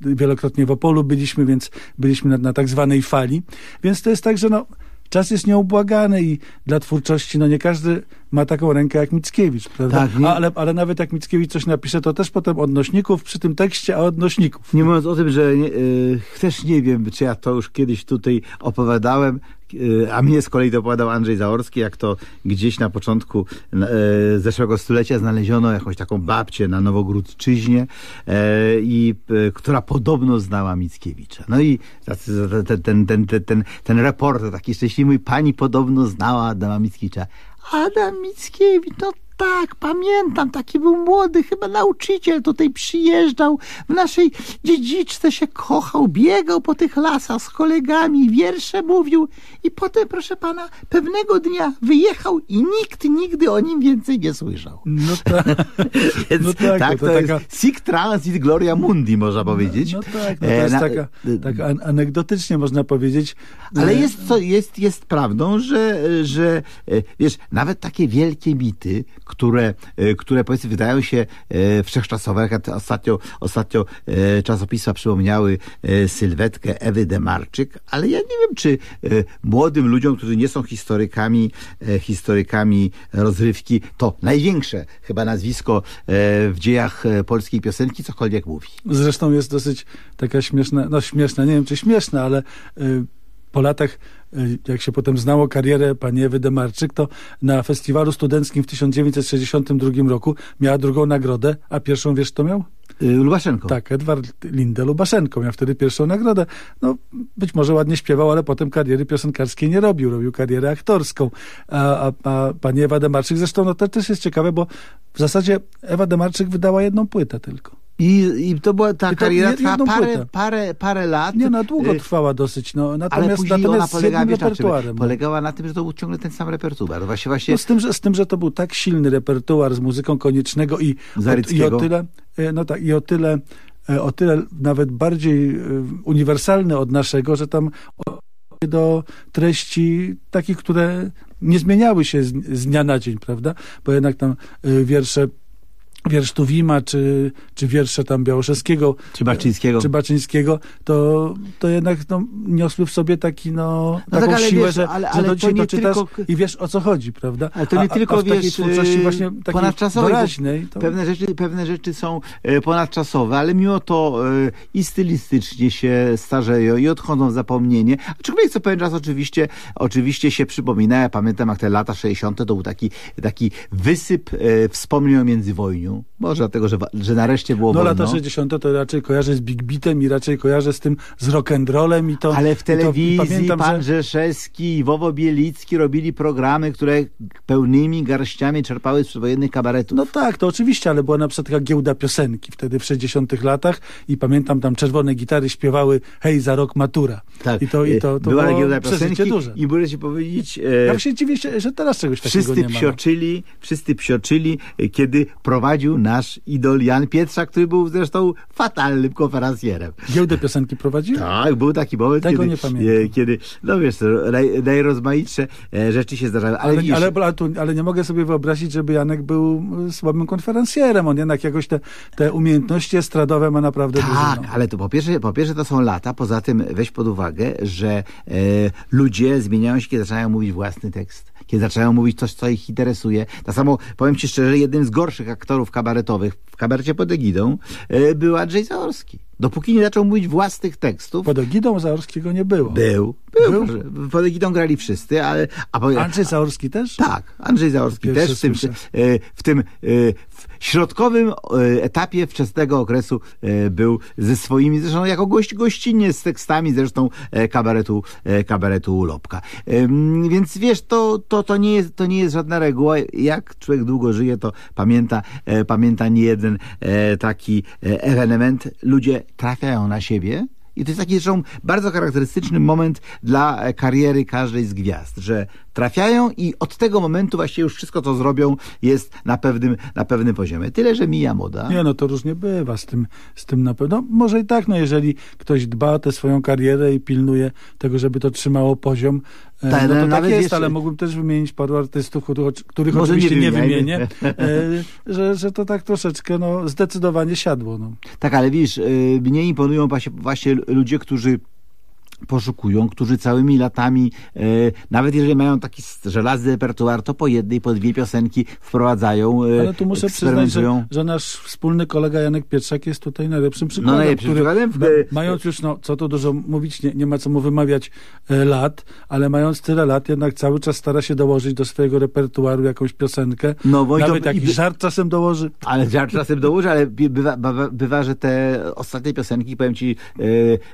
w- wielokrotnie w Opolu byliśmy, więc byliśmy na, na tak zwanej fali. Więc to jest tak, że no, czas jest nieubłagany i dla twórczości, no nie każdy ma taką rękę jak Mickiewicz, prawda? Tak, nie- ale, ale nawet jak Mickiewicz coś napisze, to też potem odnośników przy tym tekście, a odnośników. Nie mówiąc o tym, że nie, y, też nie wiem, czy ja to już kiedyś tutaj opowiadałem, a mnie z kolei to opowiadał Andrzej Zaorski, jak to gdzieś na początku y, zeszłego stulecia znaleziono jakąś taką babcię na Nowogródczyźnie, y, i która podobno znała Mickiewicza. No i ten, ten, ten, ten, ten, reporter taki szczęśliwy pani podobno znała Adama Mickiewicza. Adam Mickiewicz, no tak, pamiętam, taki był młody, chyba nauczyciel tutaj przyjeżdżał, w naszej dziedziczce się kochał, biegał po tych lasach z kolegami, wiersze mówił i potem, proszę pana, pewnego dnia wyjechał i nikt nigdy o nim więcej nie słyszał. No tak. Więc No tak, tak, no to to, taka- jest sic transit gloria mundi, można powiedzieć. No tak, no to E, jest na- taka, tak an- anegdotycznie można powiedzieć. Ale E, jest, co, jest, jest prawdą, że, że e, wiesz, nawet takie wielkie mity, które, e, które powiedzmy wydają się e, wszechczasowe, jak ostatnio, ostatnio e, czasopisma przypomniały sylwetkę Ewy Demarczyk, ale ja nie wiem, czy młodym ludziom, którzy nie są historykami, historykami rozrywki, to największe chyba nazwisko w dziejach polskiej piosenki cokolwiek mówi. Zresztą jest dosyć taka śmieszna, no śmieszna, nie wiem czy śmieszna, ale po latach, jak się potem znało karierę pani Ewy Demarczyk, to na festiwalu studenckim w 1962 roku miała drugą nagrodę, a pierwszą wiesz kto miał? E, Lubaszenko. Tak, Edward Linde Lubaszenko miał wtedy pierwszą nagrodę. No, być może ładnie śpiewał, ale potem kariery piosenkarskiej nie robił, robił karierę aktorską. A, a, a pani Ewa Demarczyk zresztą, no to też jest ciekawe, bo w zasadzie Ewa Demarczyk wydała jedną płytę tylko. I, I to była ta I kariera trwała parę, płytę. parę, parę lat. Nie, no długo Y, trwała dosyć, no, Ale natomiast, później ona natomiast z polegała, wiesz, repertuarem. no. polegała na tym, że to był ciągle ten sam repertuar. Właśnie, właśnie No z, tym, że, z tym, że to był tak silny repertuar z muzyką koniecznego i, o, i o tyle, e, no tak, i o tyle, e, o tyle nawet bardziej e, uniwersalny od naszego, że tam do treści takich, które nie zmieniały się z, z dnia na dzień, prawda? Bo jednak tam wiersze wiersz Tuwima, czy, czy wiersze tam Białoszewskiego, Czy Baczyńskiego. czy Baczyńskiego, to, to jednak no, niosły w sobie taki, no, No taką tak, siłę, wiesz, że, ale- że ale do to dzisiaj nie to czytasz tylko- i wiesz o co chodzi, prawda? Ale to nie a, tylko, a w takiej wiesz, twórczości yy, właśnie takiej ponadczasowej, doraźnej, to... Pewne rzeczy, pewne rzeczy są e, ponadczasowe, ale mimo to e, i stylistycznie się starzeją i odchodzą w zapomnienie. Aczkolwiek co pewien czas oczywiście, oczywiście się przypomina. Ja pamiętam, jak te lata 60. to był taki, taki wysyp e, wspomnień o międzywojniu. Może dlatego, że, że nareszcie było No wolno. lata 60. to raczej kojarzę z Big Beatem i raczej kojarzę z tym z rock'n'rollem i to... Ale w i to- i telewizji pamiętam, pan że... Rzeszewski i Wowo Bielicki robili programy, które pełnymi garściami czerpały z przedwojennych kabaretów. No tak, to oczywiście, ale była na przykład taka giełda piosenki wtedy w 60 latach i pamiętam tam czerwone gitary śpiewały hej, za rok matura. Tak, I to, i to, to była giełda piosenki duże. i muszę ci powiedzieć, e, Ja się dziwię, się, że teraz czegoś takiego wszyscy nie ma. no. psioczyli, wszyscy psioczyli, e, kiedy prowadził nasz idol Jan Pietrza, który był zresztą fatalnym konferencjerem. Giełdę piosenki prowadził? Tak, był taki moment, Tego kiedy, nie pamiętam. e, kiedy, no wiesz, naj, najrozmaitsze e, rzeczy się zdarzały. Ale, Ale, ale, ale, nie mogę sobie wyobrazić, żeby Janek był słabym konferencjerem. On jednak jakoś te, te umiejętności estradowe ma naprawdę Tak, duże. No. ale to po pierwsze, po pierwsze to są lata, poza tym weź pod uwagę, że e, ludzie zmieniają się, kiedy zaczynają mówić własny tekst. Kiedy zaczynają mówić coś, co ich interesuje. Tak samo, powiem ci szczerze, jednym z gorszych aktorów kabaretowych w kabarecie pod egidą e, był Andrzej Zaorski. Dopóki nie zaczął mówić własnych tekstów, Pod egidą Zaorskiego nie było. był. Był. Był? proszę. Pod egidą grali wszyscy, ale... A, Andrzej Zaorski też? tak, Andrzej Zaorski też w tym, e, w tym e, w środkowym e, etapie wczesnego okresu był ze swoimi, zresztą jako gość, gościnnie z tekstami zresztą kabaretu, kabaretu Ulopka. Więc wiesz, to, to, to, nie jest, to nie jest żadna reguła. Jak człowiek długo żyje, to pamięta, pamięta nie jeden taki ewenement. Ludzie trafiają na siebie. I to jest taki zresztą bardzo charakterystyczny moment dla kariery każdej z gwiazd, że trafiają i od tego momentu właśnie już wszystko, co zrobią, jest na pewnym, na pewnym poziomie. Tyle, że mija moda. Nie, no to różnie bywa z tym, z tym na pewno. No, może i tak, no jeżeli ktoś dba o tę swoją karierę i pilnuje tego, żeby to trzymało poziom, e, no to tak nawet jest, jeszcze- ale mógłbym też wymienić paru artystów, których, Może oczywiście nie nie, wymienię, e, że, że to tak troszeczkę no, zdecydowanie siadło. No. Tak, ale widzisz, y, mnie imponują właśnie ludzie, którzy poszukują, którzy całymi latami, y, nawet jeżeli mają taki żelazny repertuar, to po jednej, po dwie piosenki wprowadzają, y, Ale tu muszę przyznać, że, że nasz wspólny kolega Janek Pietrzak jest tutaj najlepszym przykładem. najlepszym który, przykładem. ma- mając już, no, co tu dużo mówić, nie, nie ma co mu wymawiać e, lat, ale mając tyle lat, jednak cały czas stara się dołożyć do swojego repertuaru jakąś piosenkę. No, bo i to- Nawet i jakiś by- żart czasem dołoży. Ale żart czasem dołoży, ale bywa, bywa, bywa, że te ostatnie piosenki, powiem ci, e,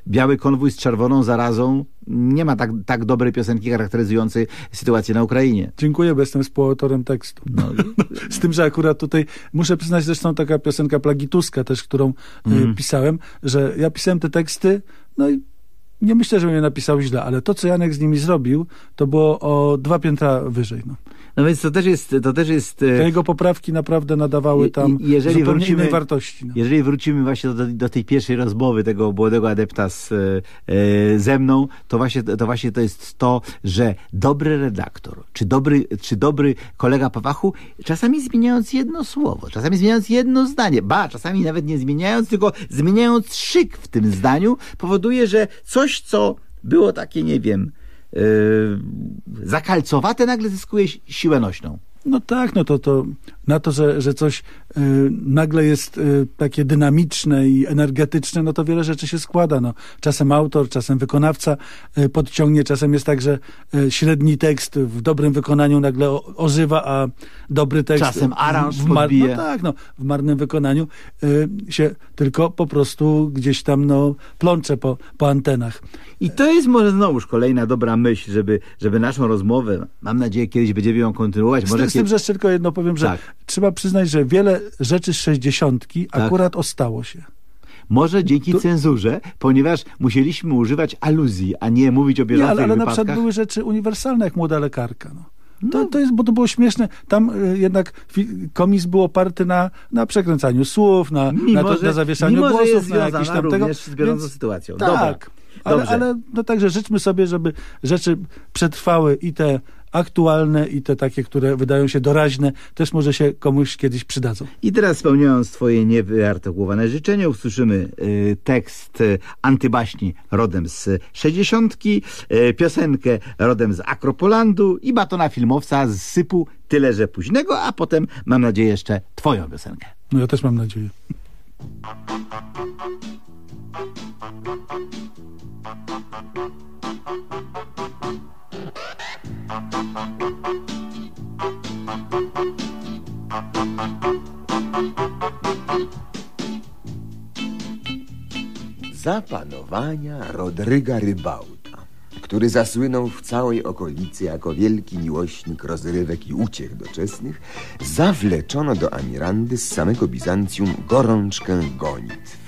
Biały konwój z czerwoną zarazą, nie ma tak, tak dobrej piosenki charakteryzującej sytuację na Ukrainie. Dziękuję, bo jestem współautorem tekstu. No, Z tym, że akurat tutaj muszę przyznać zresztą taka piosenka Plagituska też, którą y, pisałem, że ja pisałem te teksty, no i nie myślę, że je napisał źle, ale to, co Janek z nimi zrobił, to było o dwa piętra wyżej. No. No więc to też jest, to też jest e, Te jego poprawki naprawdę nadawały tam jeżeli zupełnie wrócimy- innej wartości. No. Jeżeli wrócimy właśnie do, do tej pierwszej rozmowy tego młodego adepta z, e, e, ze mną, to właśnie, to właśnie to jest to, że dobry redaktor, czy dobry, czy dobry kolega po fachu, czasami zmieniając jedno słowo, czasami zmieniając jedno zdanie, ba, czasami nawet nie zmieniając, tylko zmieniając szyk w tym zdaniu, powoduje, że coś, co było takie, nie wiem, zakalcowate, nagle zyskuje si- siłę nośną. No tak, no to, to na to, że, że coś y, nagle jest y, takie dynamiczne i energetyczne, no to wiele rzeczy się składa. No. Czasem autor, czasem wykonawca y, podciągnie, czasem jest tak, że y, średni tekst w dobrym wykonaniu nagle o, ożywa, a dobry tekst Czasem aranż w, w mar-. No tak, no, w marnym wykonaniu y, się tylko po prostu gdzieś tam no, plącze po, po antenach. I to jest może znowuż kolejna dobra myśl, żeby, żeby naszą rozmowę, mam nadzieję, kiedyś będziemy ją kontynuować. Z, Może tym, z tym, kiedy- że jeszcze tylko jedno powiem, że Tak. Trzeba przyznać, że wiele rzeczy z sześćdziesiątki Tak. akurat ostało się. Może dzięki cenzurze, ponieważ musieliśmy używać aluzji, a nie mówić o Nie, bieżących ale, ale na przykład były rzeczy uniwersalne, jak młoda lekarka. No. To, to jest, bo to było śmieszne. Tam y, jednak komis był oparty na, na przekręcaniu słów, na, Mimo, na, to, że- na zawieszaniu mimo, że głosów, jest na związana tam tego. również z bieżącą sytuacją. Tak, Dobra. ale, Dobrze. ale no także życzmy sobie, żeby rzeczy przetrwały i te aktualne, i te takie, które wydają się doraźne, też może się komuś kiedyś przydadzą. I teraz spełniając swoje niewyartykułowane życzenie, usłyszymy y, tekst y, antybaśni rodem z sześćdziesiątki, y, piosenkę rodem z Akropolandu i batona filmowca z sypu tyle, że późnego, a potem mam nadzieję jeszcze twoją piosenkę. No ja też mam nadzieję. Za panowania Rodryga Rybałta, który zasłynął w całej okolicy jako wielki miłośnik rozrywek i uciech doczesnych, zawleczono do Amirandy z samego Bizancjum gorączkę gonitw.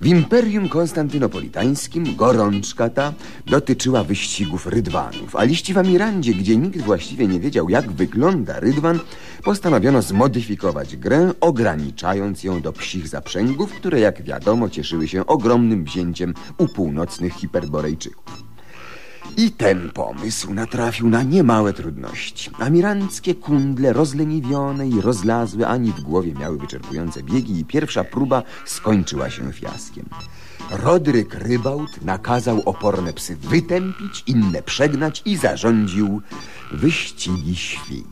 W Imperium Konstantynopolitańskim gorączka ta dotyczyła wyścigów rydwanów, a liści w Amirandzie, gdzie nikt właściwie nie wiedział, jak wygląda rydwan, postanowiono zmodyfikować grę, ograniczając ją do psich zaprzęgów, które, jak wiadomo, cieszyły się ogromnym wzięciem u północnych hiperborejczyków. I ten pomysł natrafił na niemałe trudności. Amiranckie kundle rozleniwione i rozlazłe ani w głowie miały wyczerpujące biegi i pierwsza próba skończyła się fiaskiem. Rodryk Rybałt nakazał oporne psy wytępić, inne przegnać i zarządził wyścigi świń.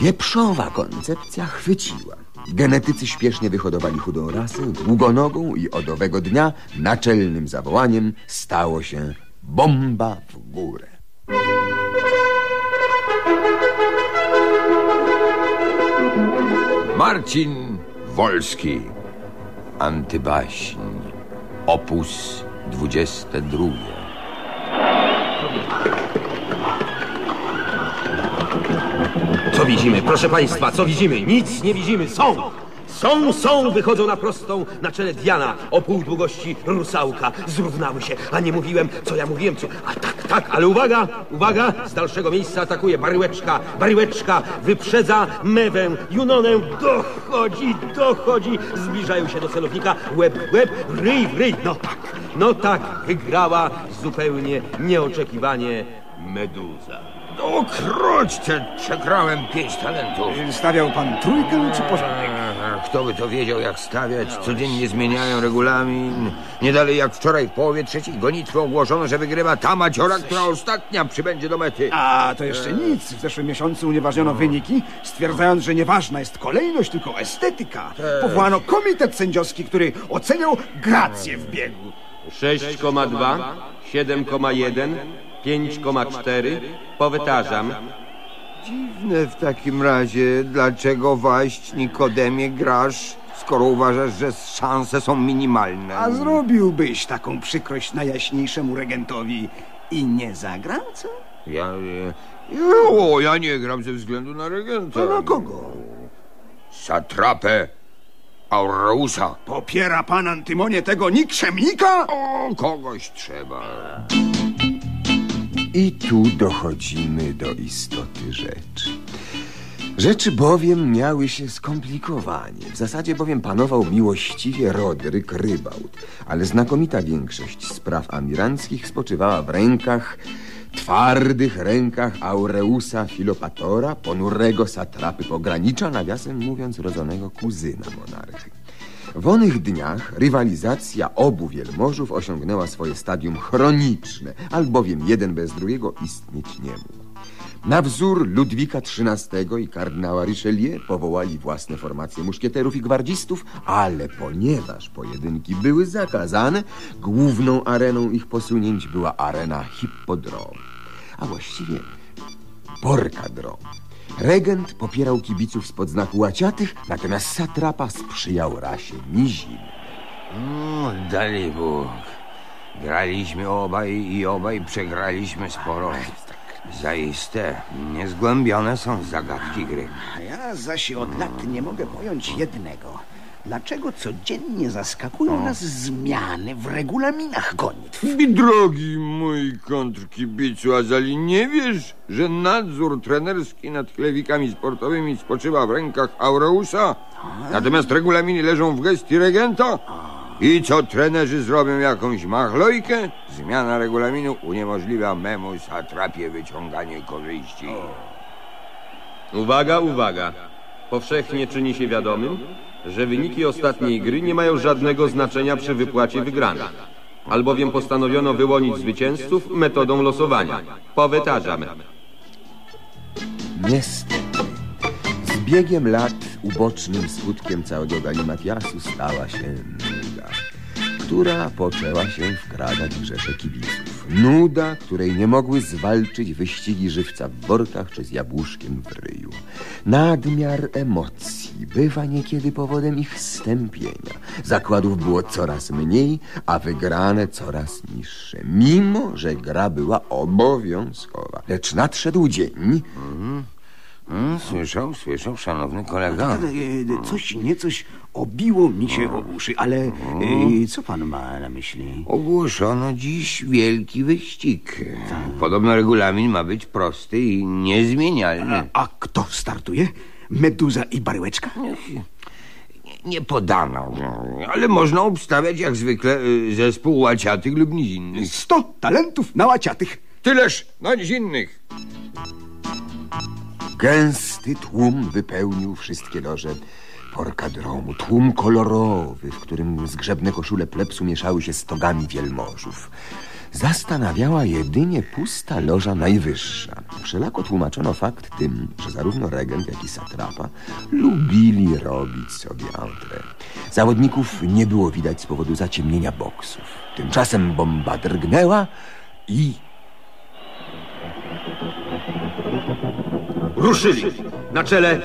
Wieprzowa koncepcja chwyciła. Genetycy śpiesznie wyhodowali chudą rasę, długonogą i od owego dnia naczelnym zawołaniem stało się bomba w górę. Marcin Wolski. Antybaśń. Opus 22. Co widzimy? Proszę państwa, co widzimy? Nic nie widzimy. Są! Są, są, wychodzą na prostą, na czele Diana, o pół długości rusałka. Zrównały się, a nie mówiłem, co ja mówiłem, co... A tak, tak, ale uwaga, uwaga, z dalszego miejsca atakuje baryłeczka, baryłeczka, wyprzedza mewę, Junonę, dochodzi, dochodzi, zbliżają się do celownika, łeb, łeb, ryj, ryj, no tak, no tak, wygrała zupełnie nieoczekiwanie Meduza. No kroćce, przegrałem pięć talentów. Stawiał pan trójkę czy porządek? A, Kto by to wiedział, jak stawiać? Codziennie zmieniają regulamin. Nie dalej jak wczoraj w połowie trzeciej gonitwy ogłoszono, że wygrywa ta maciora, która ostatnia przybędzie do mety. A to jeszcze nic. W zeszłym miesiącu unieważniono wyniki, stwierdzając, że nieważna jest kolejność, tylko estetyka. Powołano komitet sędziowski, który oceniał grację w biegu. 6,2, 7,1, 5,4, powytarzam. Dziwne w takim razie, dlaczego waść Nikodemie grasz, skoro uważasz, że szanse są minimalne. A zrobiłbyś taką przykrość najjaśniejszemu regentowi i nie zagrał, co? Ja, ja, o, ja nie gram ze względu na regenta. To na kogo? Satrapę Aureusa. Popiera pan Antymonie tego nikczemnika? O, kogoś trzeba. I tu dochodzimy do istoty rzeczy. Rzeczy bowiem miały się skomplikowanie. W zasadzie bowiem panował miłościwie Rodryk Rybaut, ale znakomita większość spraw amiranckich spoczywała w rękach, twardych rękach Aureusa Filopatora, ponurego satrapy pogranicza, nawiasem mówiąc rodzonego kuzyna monarchy. W onych dniach rywalizacja obu wielmożów osiągnęła swoje stadium chroniczne, albowiem jeden bez drugiego istnieć nie mógł. Na wzór Ludwika XIII i kardynała Richelieu powołali własne formacje muszkieterów i gwardzistów, ale ponieważ pojedynki były zakazane, główną areną ich posunięć była arena hippodromu, a właściwie porkadromu. Regent popierał kibiców spod znaku łaciatych, natomiast satrapa sprzyjał rasie nizim. No, dali Bóg. Graliśmy obaj i obaj przegraliśmy sporo. Zaiste, niezgłębione są zagadki gry. A ja zaś od lat nie mogę pojąć jednego. Dlaczego codziennie zaskakują nas zmiany w regulaminach gonitw? Mi drogi mój kontrkibicu Azali, nie wiesz, że nadzór trenerski nad chlewikami sportowymi spoczywa w rękach Aureusa? Natomiast regulaminy leżą w gestii regenta? I co trenerzy zrobią jakąś machlojkę? Zmiana regulaminu uniemożliwia memu satrapie wyciąganie korzyści. Uwaga, uwaga. Powszechnie czyni się wiadomym, że wyniki ostatniej gry nie mają żadnego znaczenia przy wypłacie wygranych. Albowiem postanowiono wyłonić zwycięzców metodą losowania. Powytarzam. Niestety, z biegiem lat ubocznym skutkiem całego galimatiasu stała się nuda, która poczęła się wkradać w rzesze kibiców. Nuda, której nie mogły zwalczyć wyścigi żywca w workach czy z jabłuszkiem w ryju. Nadmiar emocji bywa niekiedy powodem ich stępienia. Zakładów było coraz mniej, a wygrane coraz niższe, mimo że gra była obowiązkowa. Lecz nadszedł dzień, Mm, słyszał, słyszał, szanowny kolega. E, Coś niecoś obiło mi się o uszy, ale e, co pan ma na myśli? Ogłoszono dziś wielki wyścig. Podobno regulamin ma być prosty i niezmienialny. A kto startuje? Meduza i baryłeczka? Nie, nie podano, ale można obstawiać jak zwykle y, zespół łaciatych lub nizinnych. Sto talentów na łaciatych. Tyleż na nizinnych. Gęsty tłum wypełnił wszystkie loże porkadromu. Tłum kolorowy, w którym zgrzebne koszule plepsu mieszały się z togami wielmożów. Zastanawiała jedynie pusta loża najwyższa. Wszelako tłumaczono fakt tym, że zarówno regent, jak i satrapa lubili robić sobie entrée. Zawodników nie było widać z powodu zaciemnienia boksów. Tymczasem bomba drgnęła i Ruszyli. Na czele...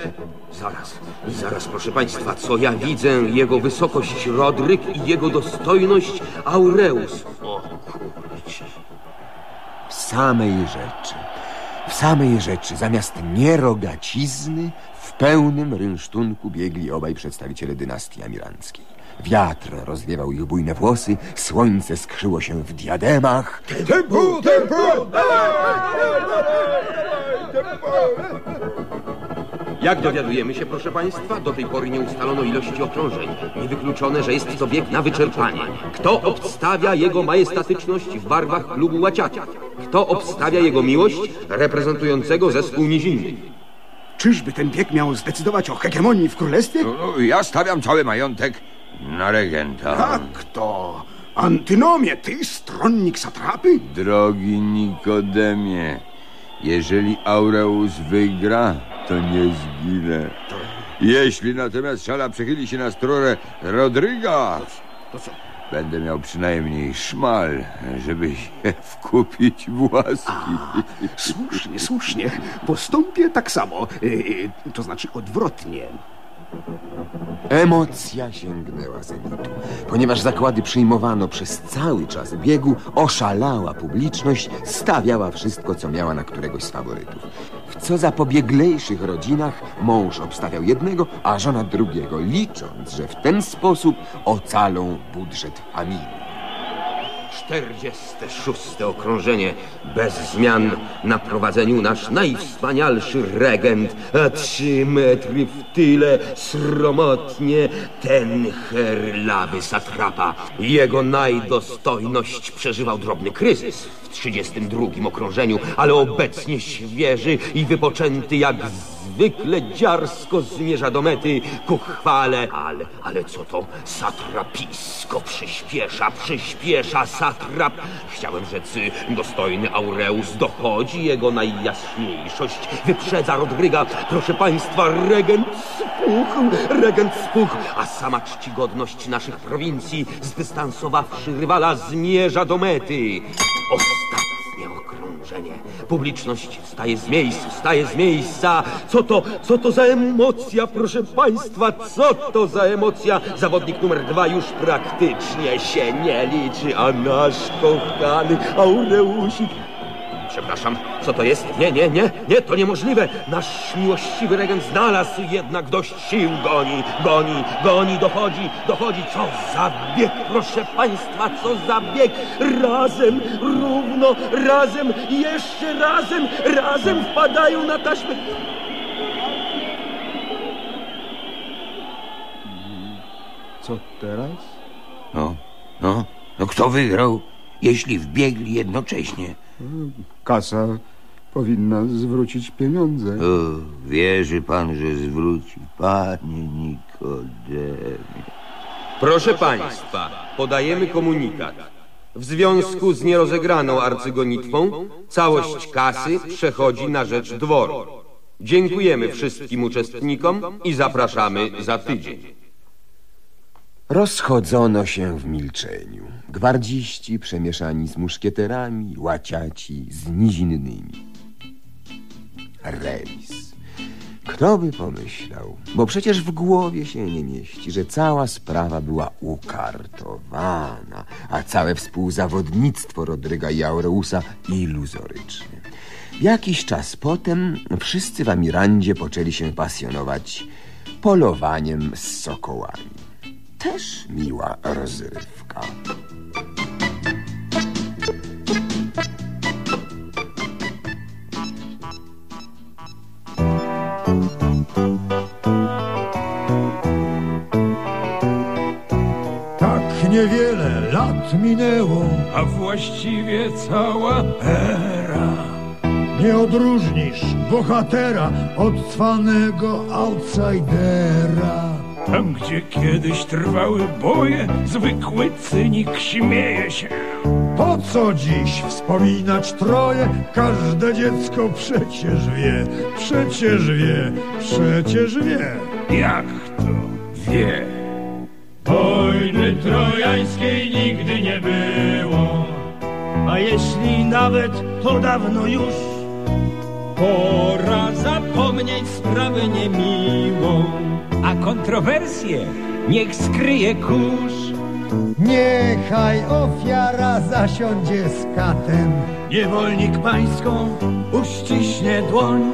Zaraz, zaraz, proszę państwa, co ja widzę? Jego wysokość Rodryk i jego dostojność Aureus. O kurczę. w samej rzeczy. W samej rzeczy, zamiast nierogacizny, w pełnym rynsztunku biegli obaj przedstawiciele dynastii amirandzkiej. Wiatr rozwiewał ich bujne włosy, słońce skrzyło się w diademach. Tempo, tempo! Jak dowiadujemy się, proszę państwa, do tej pory nie ustalono ilości okrążeń. Niewykluczone, że jest to bieg na wyczerpanie. Kto obstawia jego majestatyczność w barwach klubu łaciacia? Kto obstawia jego miłość reprezentującego zespół niziny? Czyżby ten bieg miał zdecydować o hegemonii w królestwie? No, no, ja stawiam cały majątek na regenta. Tak to. Antynomie, ty stronnik satrapy? Drogi Nikodemie, jeżeli Aureus wygra, to nie zginę. Jeśli natomiast szala przechyli się na stronę Rodryga, To co? będę miał przynajmniej szmal, żeby się wkupić w łaski. Słusznie, słusznie. Postąpię tak samo. Yy, to znaczy odwrotnie. Emocja sięgnęła zenitu. Ponieważ zakłady przyjmowano przez cały czas biegu, oszalała publiczność stawiała wszystko, co miała na któregoś z faworytów. Co zapobieglejszych rodzinach mąż obstawiał jednego, a żona drugiego, licząc, że w ten sposób ocalą budżet familii. 46. okrążenie. Bez zmian na prowadzeniu nasz najwspanialszy regent. A trzy metry w tyle, sromotnie, ten herlawy satrapa. Jego najdostojność przeżywał drobny kryzys w 32. okrążeniu, ale obecnie świeży i wypoczęty jak zwykle dziarsko zmierza do mety ku chwale. Ale, ale co to? Satrapisko przyspiesza, przyspiesza satrap. Chciałem rzec, dostojny Aureus dochodzi, jego najjaśniejszość wyprzedza Rodryga. Proszę państwa, regent spuchł, regent spuchł, a sama czcigodność naszych prowincji, zdystansowawszy rywala, zmierza do mety. Ostatnie okrążenie. Publiczność wstaje z miejsc, wstaje z miejsca. Co to, co to za emocja, proszę państwa, co to za emocja? Zawodnik numer dwa już praktycznie się nie liczy, a nasz kochany Aureusik Przepraszam, co to jest? Nie, nie, nie, nie, to niemożliwe. Nasz miłościwy regent znalazł jednak dość sił. Goni, goni, goni, dochodzi, dochodzi. Co za bieg, proszę państwa, co za bieg. Razem, równo, razem, jeszcze razem, razem wpadają na taśmę. Co teraz? No, no, no kto wygrał, jeśli wbiegli jednocześnie? Kasa powinna zwrócić pieniądze. O, wierzy pan, że zwróci, panie Nikodemie. Proszę państwa, podajemy komunikat. W związku z nierozegraną arcygonitwą całość kasy przechodzi na rzecz dworu. Dziękujemy wszystkim uczestnikom i zapraszamy za tydzień. Rozchodzono się w milczeniu. Gwardziści przemieszani z muszkieterami, łaciaci z nizinnymi. Remis. Kto by pomyślał, bo przecież w głowie się nie mieści, że cała sprawa była ukartowana, a całe współzawodnictwo Rodryga i Aureusa iluzoryczne. Jakiś czas potem wszyscy w Amirandzie poczęli się pasjonować polowaniem z sokołami. Też miła rozrywka. Tak niewiele lat minęło, a właściwie cała era. nie odróżnisz bohatera od cwanego outsidera. Tam, gdzie kiedyś trwały boje, zwykły cynik śmieje się. Po co dziś wspominać troje? Każde dziecko przecież wie, przecież wie, przecież wie. Jak to wie? Wojny trojańskiej nigdy nie było. A jeśli nawet, to dawno już. Pora zapomnieć sprawę niemiłą. A kontrowersje niech skryje kurz. Niechaj ofiara zasiądzie z katem. Niewolnik pańską uściśnie dłoń.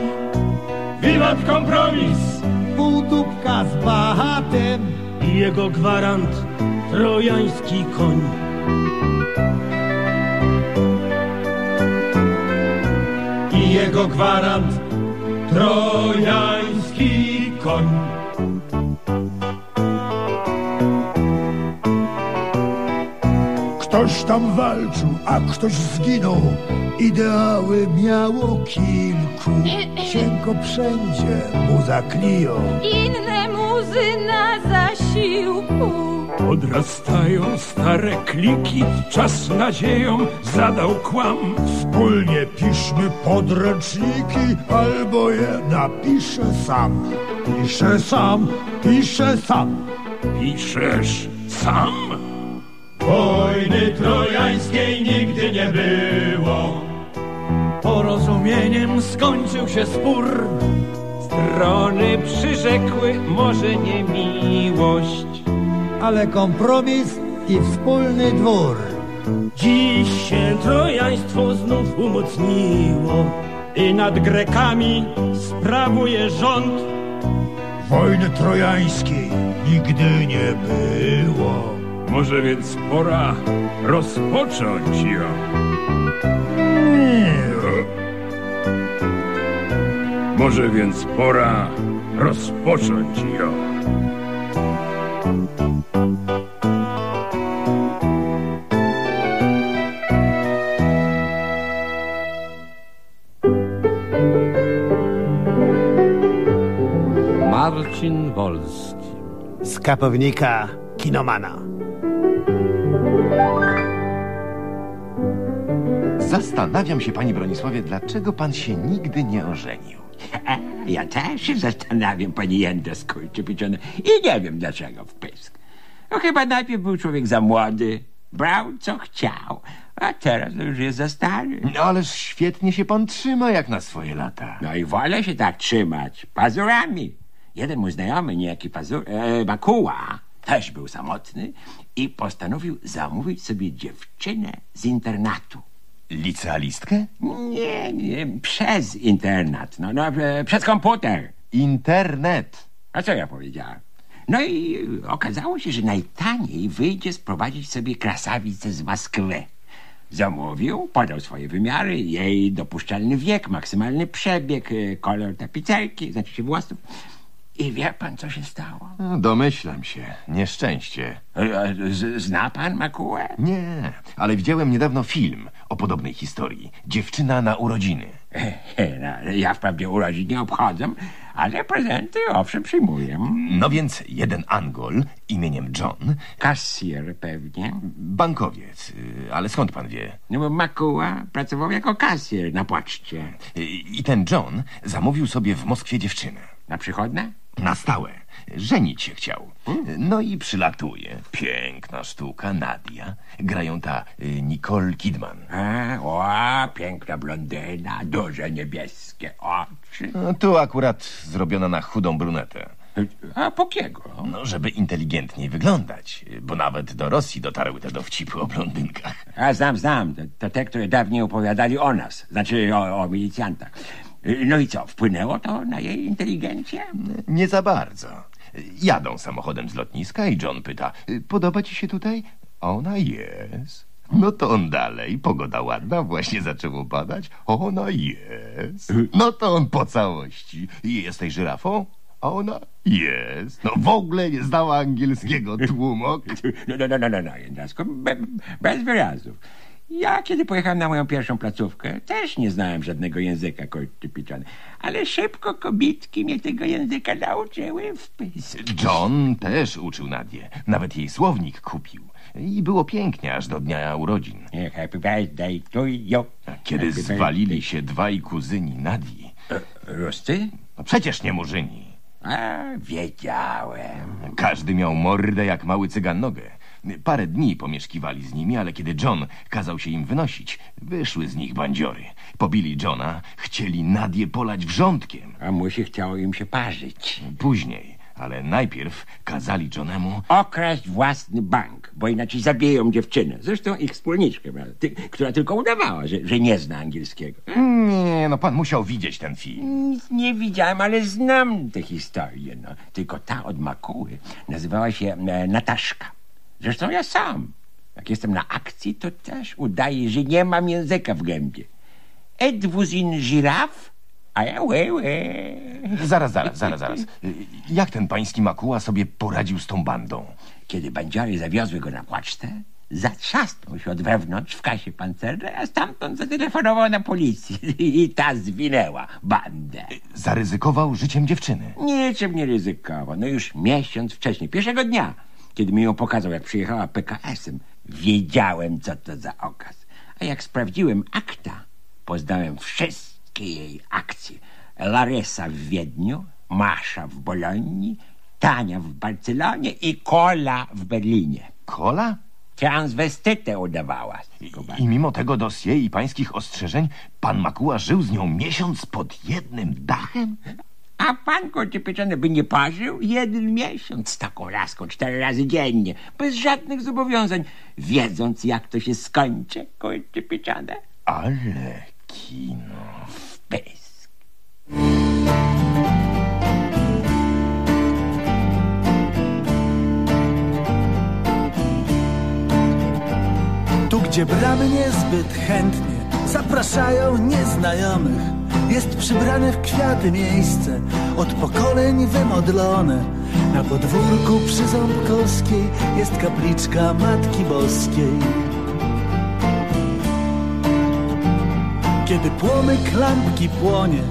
Wiwat kompromis! Półtubka z bahatem I jego gwarant trojański koń. I jego gwarant trojański koń. Ktoś tam walczył, a ktoś zginął. Ideały miało kilku. Cienko wszędzie mu zakliją. Inne muzy na zasiłku. Odrastają stare kliki, czas nadzieją zadał kłam. Wspólnie piszmy podręczniki, albo je napiszę sam. Piszę sam, piszę sam. Piszesz sam? Wojny trojańskiej nigdy nie było. Porozumieniem skończył się spór. Strony przyrzekły może nie miłość. Ale kompromis i wspólny dwór. Dziś się trojaństwo znów umocniło i nad Grekami sprawuje rząd. Wojny trojańskiej nigdy nie było. Może więc pora rozpocząć ją. Może więc pora rozpocząć ją. Marcin Wolski. Z kapownika kinomana. Zastanawiam się, panie Bronisławie, dlaczego pan się nigdy nie ożenił. Ja też się zastanawiam, pani Jędro skurczypieczona. I nie wiem dlaczego w pysk. No chyba najpierw był człowiek za młody, brał co chciał, a teraz to już jest za stary. No ależ świetnie się pan trzyma jak na swoje lata. No i wolę się tak trzymać, pazurami. Jeden mój znajomy, niejaki pazur, e, Makuła, też był samotny i postanowił zamówić sobie dziewczynę z internatu. Licealistkę? Nie, nie, przez internat, no, no, e, przez komputer. Internet. A co ja powiedziałem? No i okazało się, że najtaniej wyjdzie sprowadzić sobie krasawicę z Moskwy. Zamówił, podał swoje wymiary, jej dopuszczalny wiek, maksymalny przebieg, e, kolor tapicerki, znaczy się włosów. I wie pan, co się stało? No, domyślam się. Nieszczęście. E, e, z- Zna pan Makułę? Nie, ale widziałem niedawno film o podobnej historii. Dziewczyna na urodziny. No, ja wprawdzie urodzin nie obchodzę, ale prezenty owszem przyjmuję. No więc jeden Angol imieniem John. Kasjer pewnie. Bankowiec. y, Ale skąd pan wie? No bo Makuła pracował jako kasjer na poczcie. I ten John zamówił sobie w Moskwie dziewczynę. Na przychodne? Na stałe. Żenić się chciał. No i przylatuje. Piękna sztuka, Nadia. Grają ta y, Nicole Kidman. A, o, piękna blondyna, duże niebieskie oczy. No, tu akurat zrobiona na chudą brunetę. A po kiego? No, żeby inteligentniej wyglądać, bo nawet do Rosji dotarły te dowcipy o blondynkach. A znam, znam. To te, które dawniej opowiadali o nas. Znaczy o, o milicjantach. No i co, wpłynęło to na jej inteligencję? Nie za bardzo. Jadą samochodem z lotniska i John pyta, podoba ci się tutaj? A ona jest. No to on dalej, pogoda ładna, właśnie zaczęło padać. Ona jest. No to on po całości. Jesteś żyrafą? A ona jest. No w ogóle nie znała angielskiego tłumok. No, no, no, no, no, no bez wyrazów. Ja, kiedy pojechałem na moją pierwszą placówkę, też nie znałem żadnego języka kortypiczany. Ale szybko kobitki mnie tego języka nauczyły w pysk. John też uczył Nadię. Nawet jej słownik kupił. I było pięknie aż do dnia urodzin. Happy birthday to you. Kiedy Happy zwalili się dwaj kuzyni Nadii. Ruscy? No przecież nie murzyni. A, wiedziałem. Każdy miał mordę jak mały cygan nogę. Parę dni pomieszkiwali z nimi, ale kiedy John kazał się im wynosić, wyszły z nich bandziory. Pobili Johna, chcieli Nadię polać wrzątkiem. A musi chciało im się parzyć. Później, ale najpierw kazali Johnemu... Okraść własny bank, bo inaczej zabiją dziewczynę. Zresztą ich wspólniczkę? Ty, która tylko udawała, że, że nie zna angielskiego. Nie, no pan musiał widzieć ten film. Nic nie widziałem, ale znam tę historię. No. Tylko ta od Makuły nazywała się e, Nataszka. Zresztą ja sam. Jak jestem na akcji, to też udaję, że nie mam języka w gębie. Une girafe? A ja łe, łe. Zaraz, zaraz, zaraz, zaraz. Jak ten pański Makuła sobie poradził z tą bandą? Kiedy bandziary zawiozły go na pocztę, zatrzasnął się od wewnątrz w kasie pancernej, a stamtąd zatelefonował na policję i ta zwinęła bandę. Zaryzykował życiem dziewczyny. Niczym nie ryzykował. No już miesiąc wcześniej, pierwszego dnia, kiedy mi ją pokazał, jak przyjechała PKS-em, wiedziałem, co to za okaz. A jak sprawdziłem akta, poznałem wszystkie jej akcje. Laresa w Wiedniu, Masza w Bolonii, Tania w Barcelonie i Kola w Berlinie. Kola? Transwestytę udawała. I mimo tego dosie i pańskich ostrzeżeń, pan Makuła żył z nią miesiąc pod jednym dachem? A pan kocie by nie parzył jeden miesiąc z taką laską cztery razy dziennie, bez żadnych zobowiązań, wiedząc jak to się skończy, kocie pieczone. Ale kino... W pysk. Tu, gdzie bramy niezbyt chętnie zapraszają nieznajomych, jest przybrane w kwiaty miejsce, od pokoleń wymodlone. Na podwórku przy Ząbkowskiej jest kapliczka Matki Boskiej. Kiedy płomyk lampki płonie,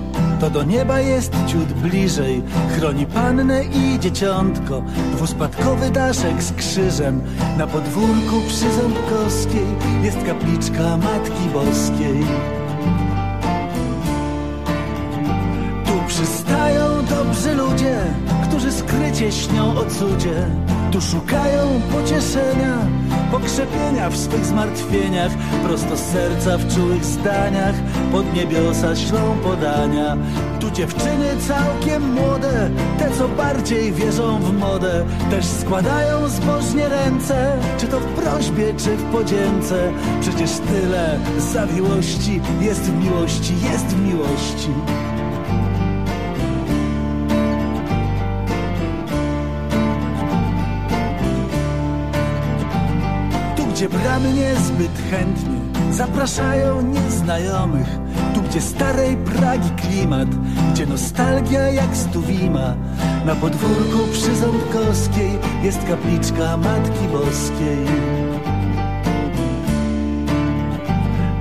to do nieba jest ciut bliżej. Chroni pannę i dzieciątko, dwuspadkowy daszek z krzyżem. Na podwórku przy Ząbkowskiej jest kapliczka Matki Boskiej. Tu przystają dobrzy ludzie, którzy skrycie śnią o cudzie. Tu szukają pocieszenia, pokrzepienia w swych zmartwieniach, prosto z serca w czułych zdaniach, pod niebiosa ślą podania. Tu dziewczyny całkiem młode, te co bardziej wierzą w modę, też składają zbożnie ręce, czy to w prośbie, czy w podzięce. Przecież tyle zawiłości jest w miłości, jest w miłości. Gdzie bramy niezbyt chętnie zapraszają nieznajomych. Tu, gdzie starej Pragi klimat, gdzie nostalgia jak stuwima. Na podwórku przy Ząbkowskiej jest kapliczka Matki Boskiej.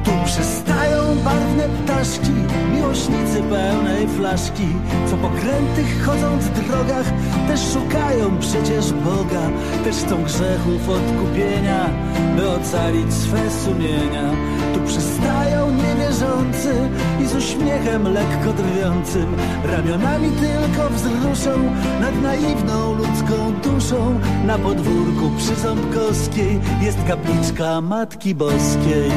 Tu przystają barwne ptaszki, miłośnicy pełnej flaszki, co po krętych chodząc drogach też szukają przecież Boga, też chcą grzechów odkupienia, by ocalić swe sumienia. Tu przystają niewierzący i z uśmiechem lekko drwiącym, ramionami tylko wzruszą nad naiwną ludzką duszą. Na podwórku przy Ząbkowskiej jest kapliczka Matki Boskiej.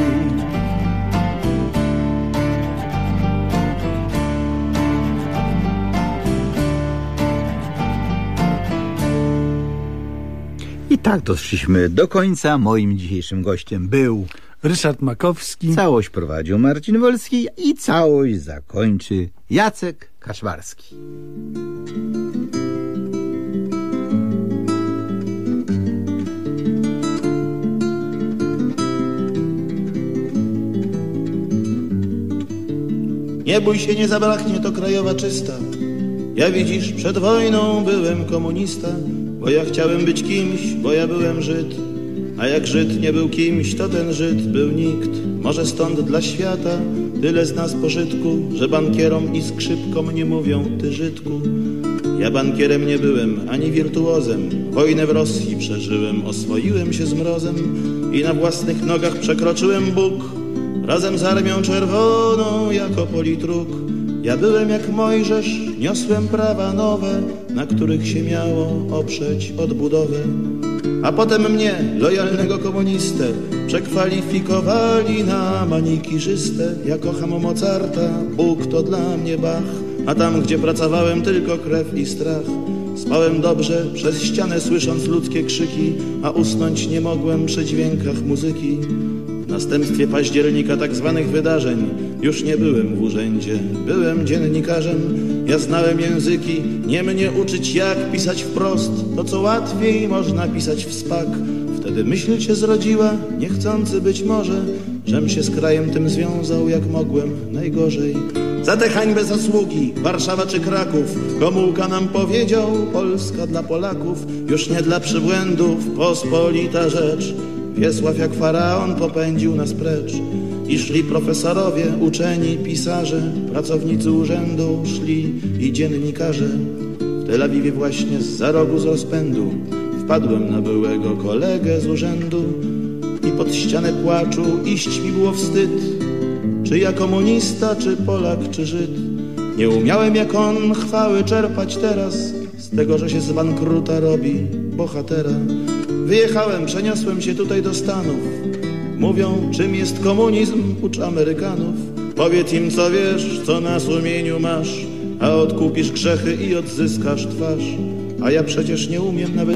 Tak doszliśmy do końca. Moim dzisiejszym gościem był Ryszard Makowski. Całość prowadził Marcin Wolski i całość zakończy Jacek Kaszmarski. Nie bój się, nie zabraknie, to krajowa czysta. Ja widzisz, przed wojną byłem komunista, bo ja chciałem być kimś, bo ja byłem Żyd. A jak Żyd nie był kimś, to ten Żyd był nikt. Może stąd dla świata tyle z nas pożytku, że bankierom i skrzypkom nie mówią ty Żydku. Ja bankierem nie byłem, ani wirtuozem. Wojnę w Rosji przeżyłem, oswoiłem się z mrozem i na własnych nogach przekroczyłem Bóg. Razem z Armią Czerwoną jako politruk. Ja byłem jak Mojżesz, niosłem prawa nowe, na których się miało oprzeć odbudowę. A potem mnie, lojalnego komunistę, przekwalifikowali na manikirzystę. Ja kocham Mozarta, Bóg to dla mnie Bach, a tam, gdzie pracowałem, tylko krew i strach. Spałem dobrze, przez ścianę słysząc ludzkie krzyki, a usnąć nie mogłem przy dźwiękach muzyki. W następstwie października tak zwanych wydarzeń już nie byłem w urzędzie, byłem dziennikarzem. Ja znałem języki, nie mnie uczyć jak pisać wprost, to co łatwiej można pisać w spak. Wtedy myśl się zrodziła, niechcący być może, żem się z krajem tym związał jak mogłem, najgorzej. Za tę hańbę zasługi, Warszawa czy Kraków, Gomułka nam powiedział, Polska dla Polaków, już nie dla przybłędów, pospolita rzecz. Wiesław jak faraon popędził nas precz. I szli profesorowie, uczeni, pisarze, pracownicy urzędu, szli i dziennikarze. W Tel Awiwie właśnie z rogu z rozpędu wpadłem na byłego kolegę z urzędu i pod ścianę płaczu iść mi było wstyd. Czy ja komunista, czy Polak, czy Żyd? Nie umiałem jak on chwały czerpać teraz z tego, że się z bankruta robi bohatera. Wyjechałem, przeniosłem się tutaj do Stanów. Mówią, czym jest komunizm, ucz Amerykanów. Powiedz im, co wiesz, co na sumieniu masz, a odkupisz grzechy i odzyskasz twarz. A ja przecież nie umiem nawet